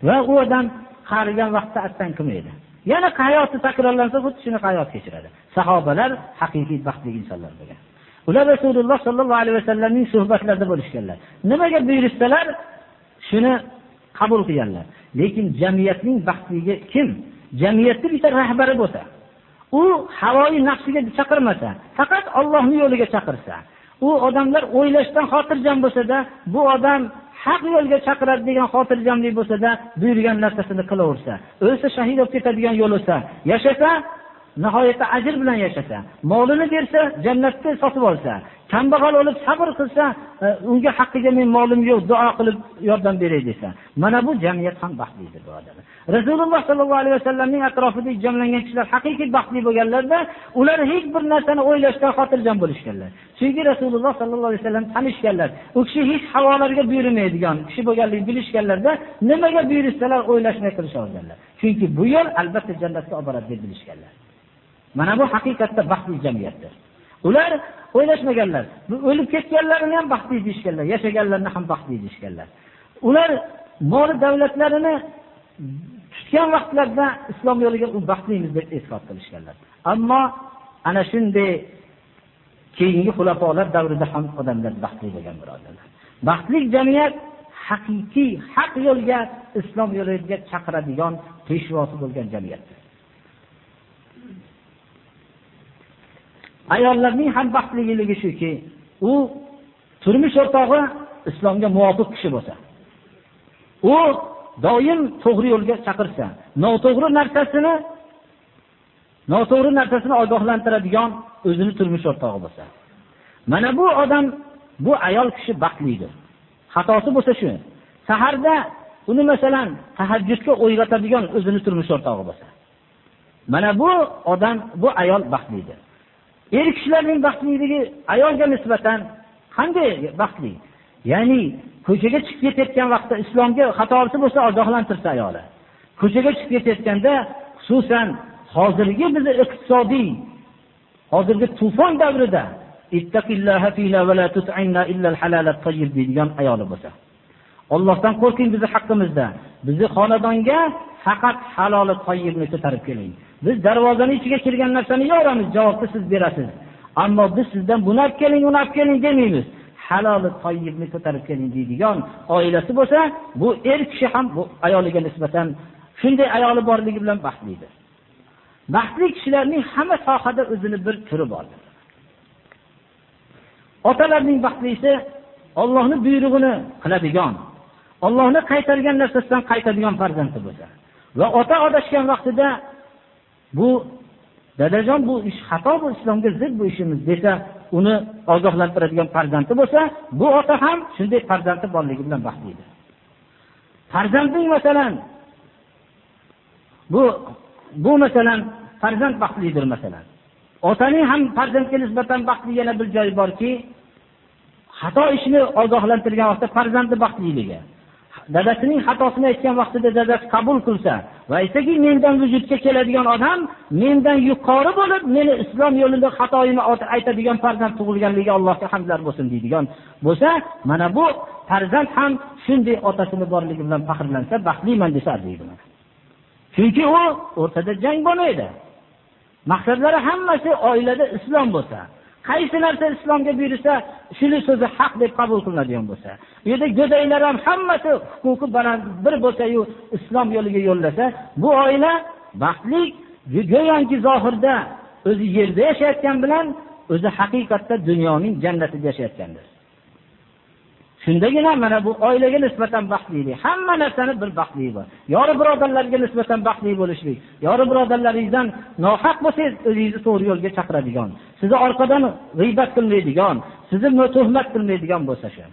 Va u odam qarigan vaqtda asdan qilmaydi yana hayoti takrorlansa xuddi shunaqa hayot kechiradi. Sahobalar haqiqiy baxtli insonlar bo'lgan. Ular rasululloh sollallohu alayhi vasallamning suhbatlarida bo'lishganlar. Nimaga buyurishsalar shuni qabul qilganlar. Lekin jamiyatning baxtligi kim? Jamiyatni bitta rahbari bo'lsa u havoyi nafsiga chaqirmasa faqat ollohni yo'liga chaqirsa u odamlar o'ylashdan xotirjam bo'lsada bu odam haq yo'lga chaqiradi degan xotirjamlik bo'lsada buyurgan narsasini qilaversa o'lsa shahid bo'lib ketadigan yo'l bo'lsa yashasa nihoyatda ajr bilan yashasa molini bersa jannatda sotib olsa kambag'al o'lib sabr qilsa e, unga haqqiga men molim yo'q duo qilib yordam beray desa mana bu jamiyat ham baxtlidir birodarlar rasululloh sollallohu alayhi vasallamning atrofida jamlangan kishilar haqiqiy baxtli bo'lganlarda ular hech bir narsani o'ylashdan xotirjam bo'lishganlar. Chunki rasululloh sollallohu alayhi vasallam tanishganlar u kishi hech havolarga buyurmaydigan kishi bo'lganligini bilishganlarda nimaga buyursalar o'ylashmay qilishaverganlar chunki bu yo'l albatta jannatga olib boradi deb bilishganlar. Mana bu haqiqatda baxtli jamiyatdir. Ular o'ylashmaganlar o'lib ketganlarini ham baxtli deyishganlar yashaganlarni ham baxtli deyishganlar. Ular mol davlatlarini tutgan vaqtlarda islom yo'liga u baxtlimiz deb e'tiqod qilishganlar. Ammo ana shunday keyingi xulafolar davrida ham odamlar baxtli bo'lgan birodarlar. Baxtli jamiyat haqiqiy haq yo'lga islom yo'liga chaqiradigan peshvosi bo'lgan jamiyatdir. Ayollarning ham baxtligiligi shuki u turmush o'rtog'i islomga muvofiq kishi bo'lsa u doim to'g'ri yo'lga chaqirsa noto'g'ri narsasini noto'g'ri narsasini ogohlantiradigan o'zini turmush o'rtog'i bo'lsa. Mana bu odam bu ayol kishi baxtlidir. Xatosi bo'lsa shu saharda uni masalan tahajjudga o'yg'atadigan o'zini turmush o'rtog'i bo'lsa. Mana bu odam bu ayol baxtlidir. Er kishilarning baxtliligi ayolga nisbatan qanday baxtli? Ya'ni ko'chaga chiqib ketayotgan vaqtda islomga xatosi bo'lsa ogohlantirsa ayoli. Ko'chaga chiqib ketayotganda xususan hozirgi bizni iqtisodiy hozirgi tufon davrida deydigan ayoli bo'lsa. Ollohdan qo'rqing bizni haqqimizda bizni xonadonga faqat haloli toyibni ko'tarib keling. Biz darvozani ichiga kirgan narsani yoramiz javobni siz berasiz. Ammo biz sizdan buni olib keling uni olib keling demaymiz. Haloli toyibni ko'tarib keling deydigan oilasi bo'lsa bu er kishi ham bu ayoliga nisbatan shunday ayoli borligi bilan baxtlidir. Baxtli kishilarning hamma sohada o'zini bir turi bordir otalarning baxtlisi ollohni buyrug'ini qiladigan ollohni qaytargan narsasidan qaytadigan farzandi bo'lsa va ota adashgan vaqtida bu dadajon bu ish xato bu islomga zid bu ishimiz desa uni ogohlantiradigan farzandi bo'lsa bu ota ham shunday farzandi borligi bilan baxtlidir farzandning masalan bu bu masalan farzand baxtlidir masalan. Otaning ham farzandga nisbatan baxtli yana bir joyi borki xato ishni ogohlantirgan vaqtda farzandi baxtliligi dadasining xatosini aytgan vaqtida dadasi qabul qilsa va aytsaki mendan vujudga keladigan odam mendan yuqori bo'lib meni islom yo'lida xatoyimni aytadigan farzand tug'ilganligiga allohga hamdlar bo'lsin deydigan bo'lsa mana bu farzand ham shunday otasini borligi bilan faxrlansa baxtliman desa arziydi chunki u o'rtada jang bo'lmaydi. Maqsadlari hammasi oilada islom bo'lsa. Qaysi narsa islomga buyursa shuni so'zi haq deb qabul qilinadigan bo'lsa bu yerda go'daklar ham hammasi huquqi baland bir bo'lsayu islom yo'liga yo'llasa bu oila baxtli go'yoki zohirda o'zi yerda yashayotgan bilan o'zi haqiqatda dunyoning jannatida yashayotgandir. Shundagina mana bu oilaga nisbatan baxtlilik hamma narsani bir baxtligi bor. Yori birodarlarga nisbatan baxtli bo'lishlik yori birodarlaringizdan nohaq bo'lsangiz o'zingizni to'g'ri yo'lga chaqiradigan sizni orqadan g'iybat qilmaydigan sizni tuhmat qilmaydigan bo'lsa shu.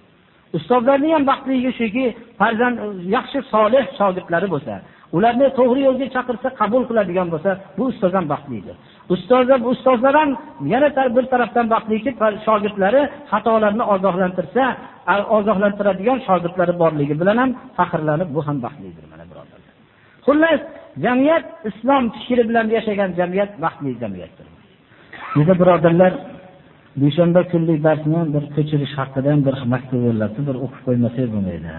Ustozlarni ham baxtligi shuki farzand yaxshi solih shogirdlari bo'lsa ularni to'g'ri yo'lga chaqirsa qabul qiladigan bo'lsa bu ustoz ham baxtlidir. Ustozlar ustozlar ham yana bir tarafdan baxtliki shogirdlari xatolarni ogohlantirsa ogohlantiradigan shogirdlari borligi bilan ham faxrlanib bu ham baxtlidir mana birodarlar. Xullas jamiyat islom fikri bilan yashagan jamiyat baxtli jamiyatdir. Biza birodarlar dushanba kunlik darsni bir ko'chirish haqida ham bir maktub yo'llabdi bir o'qib qo'ymasak bo'lmaydi.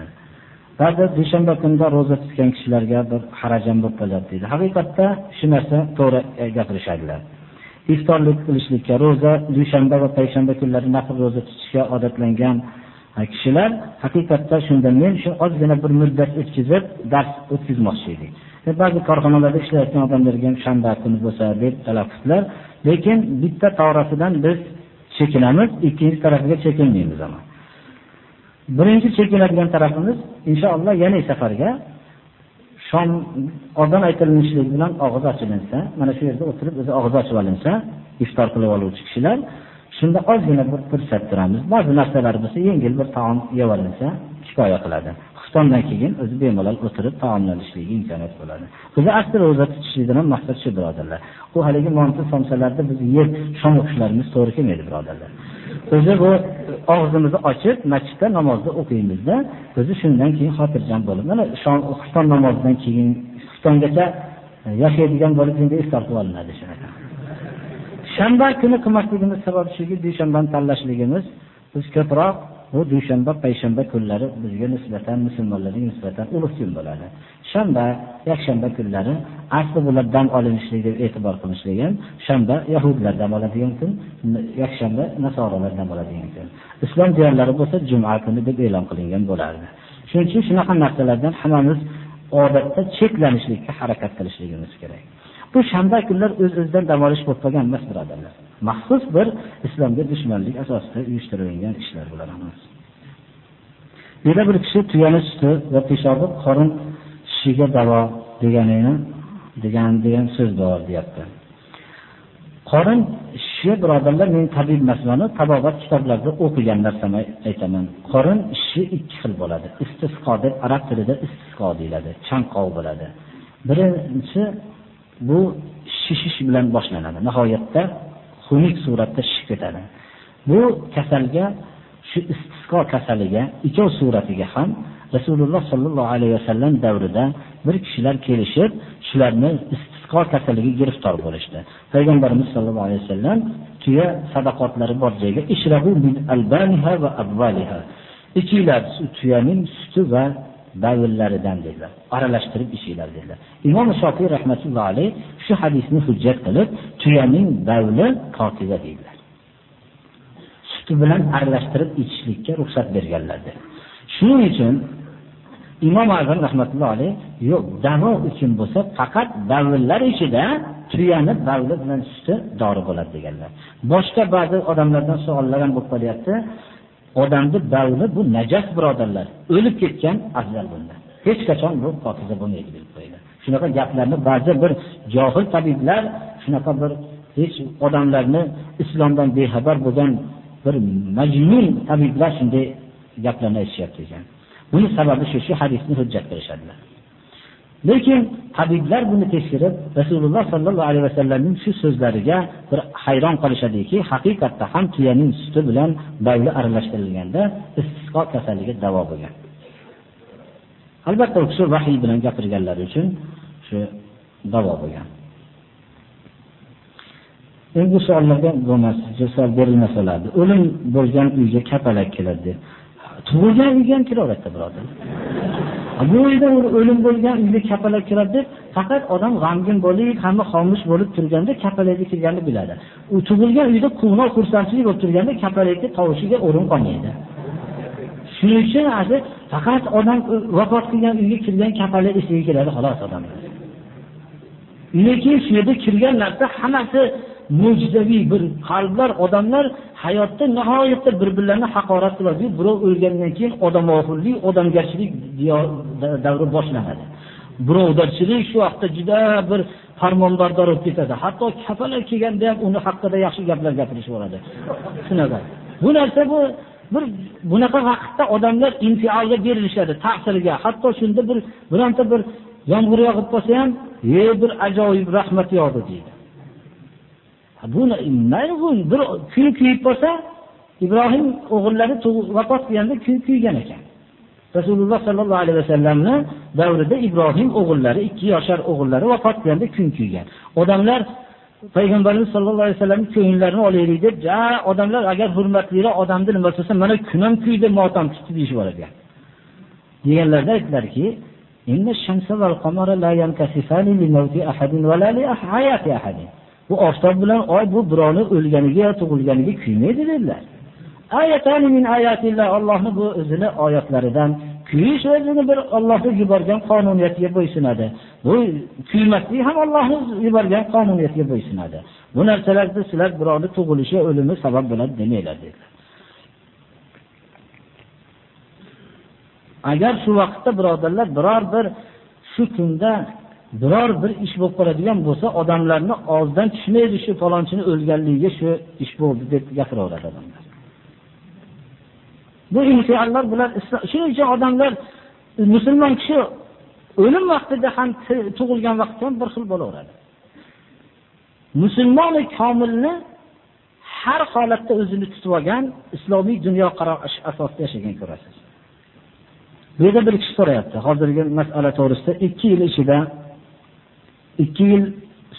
Ba'zi dushanba kunida ro'za tutgan kishilarga bir harajam bo'lib qoladi deydi. Haqiqatda shu narsa to'g'ri e, gapirishadilar. Iftorlik qilishlikka ro'za dushanba va payshanba kunlari nafl ro'za tutishga odatlangan e, kishilar haqiqatda shunda men shu ozgina bir muddat o'tkazib dars o'tkazmoqchi edik. E, ba'zi korxonalarda ishlayotgan odamlarga ham shanba kuni bo'lsa deb talab qildilar lekin bitta tovrasidan biz chekinamiz ikkinchi tarafiga chekinmaymiz ama. Birinchi chekinadigan tarafimiz inshaalloh yana safarga shom odam aytilishligi bilan og'iz ochilinsa mana shu yerda o'tirib o'zi og'iz ochib olinsa iftor qilib oluvchi kishilar shunda ozgina bir fursat turamiz. Ba'zi narsalar bo'lsa yengil bir taom yeb olinsa kifoya qiladi. Xuftondan keyin o'zi bemalol o'tirib taomlanishligiga imkoniyat bo'ladi. O'zi asli ro'za tutishlikdan ham maqsad shu birodarlar. U haligi monti somsalarda biz yeb shom o'qishlarimiz to'g'ri kelmaydi birodarlar. O'zi bu og'zimizni ochib masjidda namozni o'qiymizda o'zi shundan keyin xotirjam bo'lib mana shom xufton namozidan keyin xuftongacha e, yashaydigan bo'lib endi iftor qilib olinadi shunaqa. Shanba kuni qilmasligimiz sababi shuki dushanbani tanlashligimiz biz ko'proq bu dushanba payshanba kunlari bizga nisbatan musulmonlarga nisbatan ulug' kun bo'ladi. Shanba yakshanba kunlari asli bular dam olinishlik deb e'tibor qilishlik shanba yahudlar dam oladigan kun yakshanba nasoralar dam oladigan kun. Islom diyorlari bo'lsa juma kuni deb e'lon qilingan bo'lardi. Shuning uchun shunaqa narsalardan hammamiz odatda cheklanishlikka harakat qilishligimiz kerak. Bu shanba kunlar o'z öz o'zidan dam olish bo'lib qolgan emas birodarlar. Maxsus bir islomga dushmanlik asosida uyushtirilgan ishlar bular hammasi yana bir kishi tuyani suti va peshobi qorin shishiga davo deganini degan degan so'z bor deyapti. Qorin shu birodarlar men tabib emasman tabobat kitoblarida o'qigan narsani aytaman. Qorin ishi ikki xil bo'ladi. Istisqo deb arab tilida istisqo deyiladi. Chanqov bo'ladi. Birinchi bu shishish bilan boshlanadi. Nihoyatda xunuk suratda shishib ketadi. Bu kasalga shu istisqo kasaliga ikkov suratiga ham rasululloh sollallohu alayhi vasallam davrida bir kishilar kelishib shularni istisqo kasaliga giriftor bo'lishdi. Payg'ambarimiz sollallohu alayhi vasallam tuya sadaqotlari bor joyga ichinglar tuyaning suti va davllaridan dedilar. Aralashtirib ichinglar dedilar. Imom shofiy rahmatullohi alayh shu hadisni hujjat qilib tuyaning davli pokiza deydilar suti bilan aralashtirib ichishlikka ruxsat berganlar shuning uchun imom azam rahmatullohi alayh yo'q davo uchun bo'lsa faqat davrlar ichida tuyani davli bilan suti dori bo'ladi deganlar. Boshqa ba'zi odamlardan savollar ham bo'lib qolyapti. Odamni davli bu najas birodarlar. O'lib ketgan afzal bundan. Hech qachon bu pokiza bo'lmaydi deb qo'ydi. Shunaqa gaplarni ba'zi bir johil tabiblar shunaqa bir hech odamlarni islomdan bexabar bo'lgan bir majnun tabiblar shunday gaplarni aytishyapti ekan. Buning sababi shu shu hadisni hujjat qilishadilar. Lekin tabiblar buni tekshirib rasululloh sallallohu alayhi vasallamning shu so'zlariga bir hayron qolishadiki haqiqatda ham tuyaning suti bilan bayli aralashtirilganda istisqo kasaliga davo bo'lgan. Albatta u kishi vahiy bilan gapirganlari uchun shu davo bo'lgan. Endi bu savollarga bo'lmas savol berilmasa o'lim bo'lgan uyga kapalak keladi. Tug'ilgan uyga ham kiraveradi birodar bu uyda o'lim bo'lgan uyga kapalak kiradi deb faqat odam g'amgin bo'lib hamma xomush bo'lib turganda kapalakni kirganini biladi. U tug'ilgan uyda quvnoq xursandchilik bo'lib turganda kapalakni tovushiga o'rin qolmaydi. Shuning uchun hozir faqat odam vafot qilgan uyga kirgan kapalak esiga keladi xolos odamlar lekin shu yerda kirgan narsa hammasi mo'jizaviy bir qalblar odamlar hayotda nihoyatda bir birlarini haqorat qiladi. Birov o'lgandan keyin odamoxirlik odamgarchilik davri boshlanadi. Birovdarchilik shu vaqtda juda bir farmonbardor bo'lib ketadi. Hatto kafalar kelganda ham uni haqida yaxshi gaplar gapirishib yuboradi shunaqa. Bu narsa bu bir bunaqa vaqtda odamlar infiolga berilishadi ta'sirga hatto shunda bir bironta bir yomg'ir yog'ib qolsa ham e bir ajoyib rahmat yog'di deydi. Bir kuy kuyib qolsa ibrohim o'g'illari vafot qilganda kuy kuygan ekan. Rasululloh sollallohu alayhi vasallamni davrida ibrohim o'g'illari ikki yoshar o'g'illari vafot qilganda kun kuygan. Odamlar payg'ambarimiz sollallohu alayhi vasallamni ko'ngllarini olaylik deb ja odamlar agar hurmatliroq odamni nima qilsa mana kun ham kuydi motam tutdi deyishib yuborgan deganlarida aytdilarki bu oftob bilan oy bu birovni o'lganiga yo tug'ilganiga kuymaydi dedilar. Allohni bu o'zini oyatlaridan kuyish o'zini bir Allohga yuborgan qonuniyatiga bo'ysunadi. Bu kuymaslik ham ollohni yuborgan qonuniyatiga bo'ysunadi. Bu narsalarda sizlar birovni tug'ilishi o'limi sabab bo'ladi demanglar dedilar. Agar shu vaqtda birodarlar biror bir shu kunda biror bir ish bo'lib qoladigan bo'lsa odamlarni og'zidan tushmaydi shu falonchini o'lganligiga shu ish bo'ldi deb gapiraveradi odamlar. Bu insonlar bular shuning uchun odamlar musulmon kishi o'lim vaqtida ham tug'ilgan vaqtda ham bir xil bo'laveradi. Musulmoni komilni har holatda o'zini tutib olgan islomiy dunyoqarash asosida yashagan ko'rasiz. Bu yerda bir kishi so'rayapti hozirgi masala to'g'risida ikki yil ichida ikki yil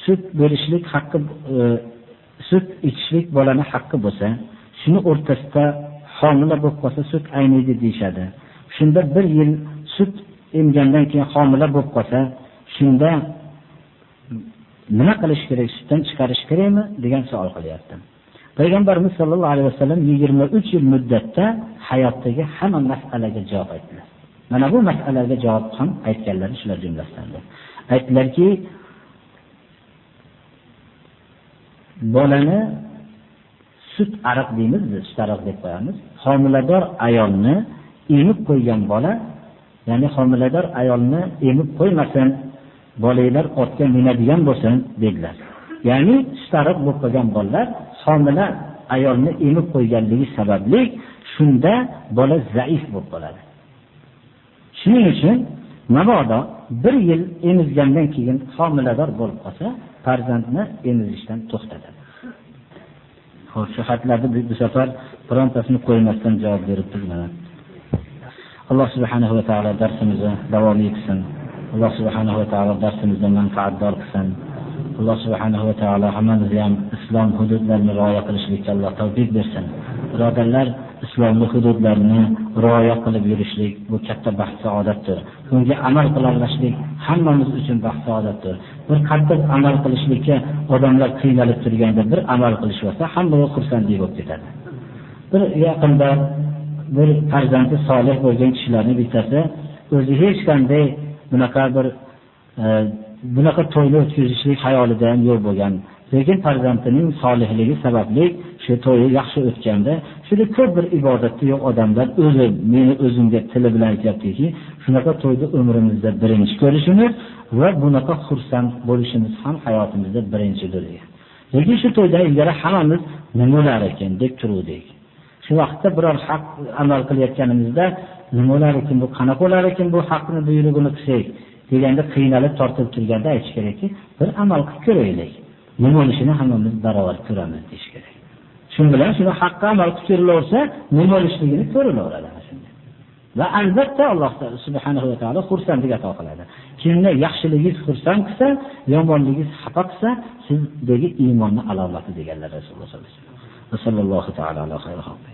sut berishlik haqqi e, sut ichishlik bolani haqqi bo'lsa shuni o'rtasida homila bo'lib qolsa sut ayniydi deyishadi. Shunda bir yil sut emgandan keyin homila bo'lib qolsa shunda nima qilish kerak sutdan chiqarish kerakmi degan savol qilyapti. Payg'ambarimiz sollallohu alayhi vasallam yigirma uch yil muddatda hayotdagi hamma masalaga javob aytdilar. Mana bu masalaga javob ham aytganlari shular jumlasidandir aytdilarki bolani sut ariq deymiz biz sut ariq deb qo'yamiz homilador ayolni emib qo'ygan bola ya'ni homilador ayolni emib qo'ymasin bolanglar otga minadigan bo'lsin dedilar ya'ni sut ariq bo'lib qolgan bolalar homila ayolni emib qo'yganligi sababli shunda bola zaif bo'lib qoladi. Shuning uchun mabodo bir yil emizgandan keyin homilador bo'lib qolsa, farzandni emizishdan to'xtatadi. Xo'sh, shu xatlarni bu safar birontasini qo'ymasdan javob beribmiz mana. Alloh subhanahu va taolo darsimizni davom etsin. Alloh subhanahu va taolo darsimizdan manfaatdor qilsin. Alloh subhanahu va taolo hammamizni ham islom hududlarini rioya qilishlikka Alloh tavfiq bersin. Birodarlar, islomni hududlarini rioya qilib yurishlik bu katta baxt saodatdir. Bunga amal qilaverishlik hammamiz uchun baxt saodatdir. Bir qattiq amal qilishlikka odamlar qiynalib turganda bir amal qilishsa, hamma xursandlik bo'lib ketadi. Bir yaqinda bir farzandi solih bo'lgan kishilarning bittasi o'zi hech qanday bunaqa bir e, bunaqa to'yni o'tkazishlik hayolida ham yo'q bo'lgan. Lekin farzandining solihligi sababli shu to'yi yaxshi o'tganda, shunda ko'p bir ibodatda yo'q odamlar o'zi meni o'zimga tili bilan aytyaptiki, shunaqa to'yni umrimizda birinchi ko'rishimiz va bunaqa xursand bo'lishimiz ham hayotimizda birinchidir degan. Lekin shu to'ydan ilgari hammamiz nima bo'lar ekan deb turuvdik. Shu vaqtda biror haq amal qilayotganimizda nima bo'lar ekan bu qanaqa bo'lar ekan bu haqni buyrug'ini qilsak deganda qiynalib tortib turganda aytish kerakki, bir amal qilib ko'raylik. Nima bo'lishini hammamiz barobar ko'ramiz deyish. Shu bilan shuni haqqa amal qilib kelaversa, nima bo'lishligini ko'rilaveradi. Va albatta Alloh subhanahu va taolo xursandlik ato qiladi. Kimni yaxshiligingiz xursand qilsa, yomonligingiz xafa qilsa, sizdagi iymonning alomati deganlar Rasululloh sollallohu alayhi vasallam. Sallallohu taala alayhi va sallam.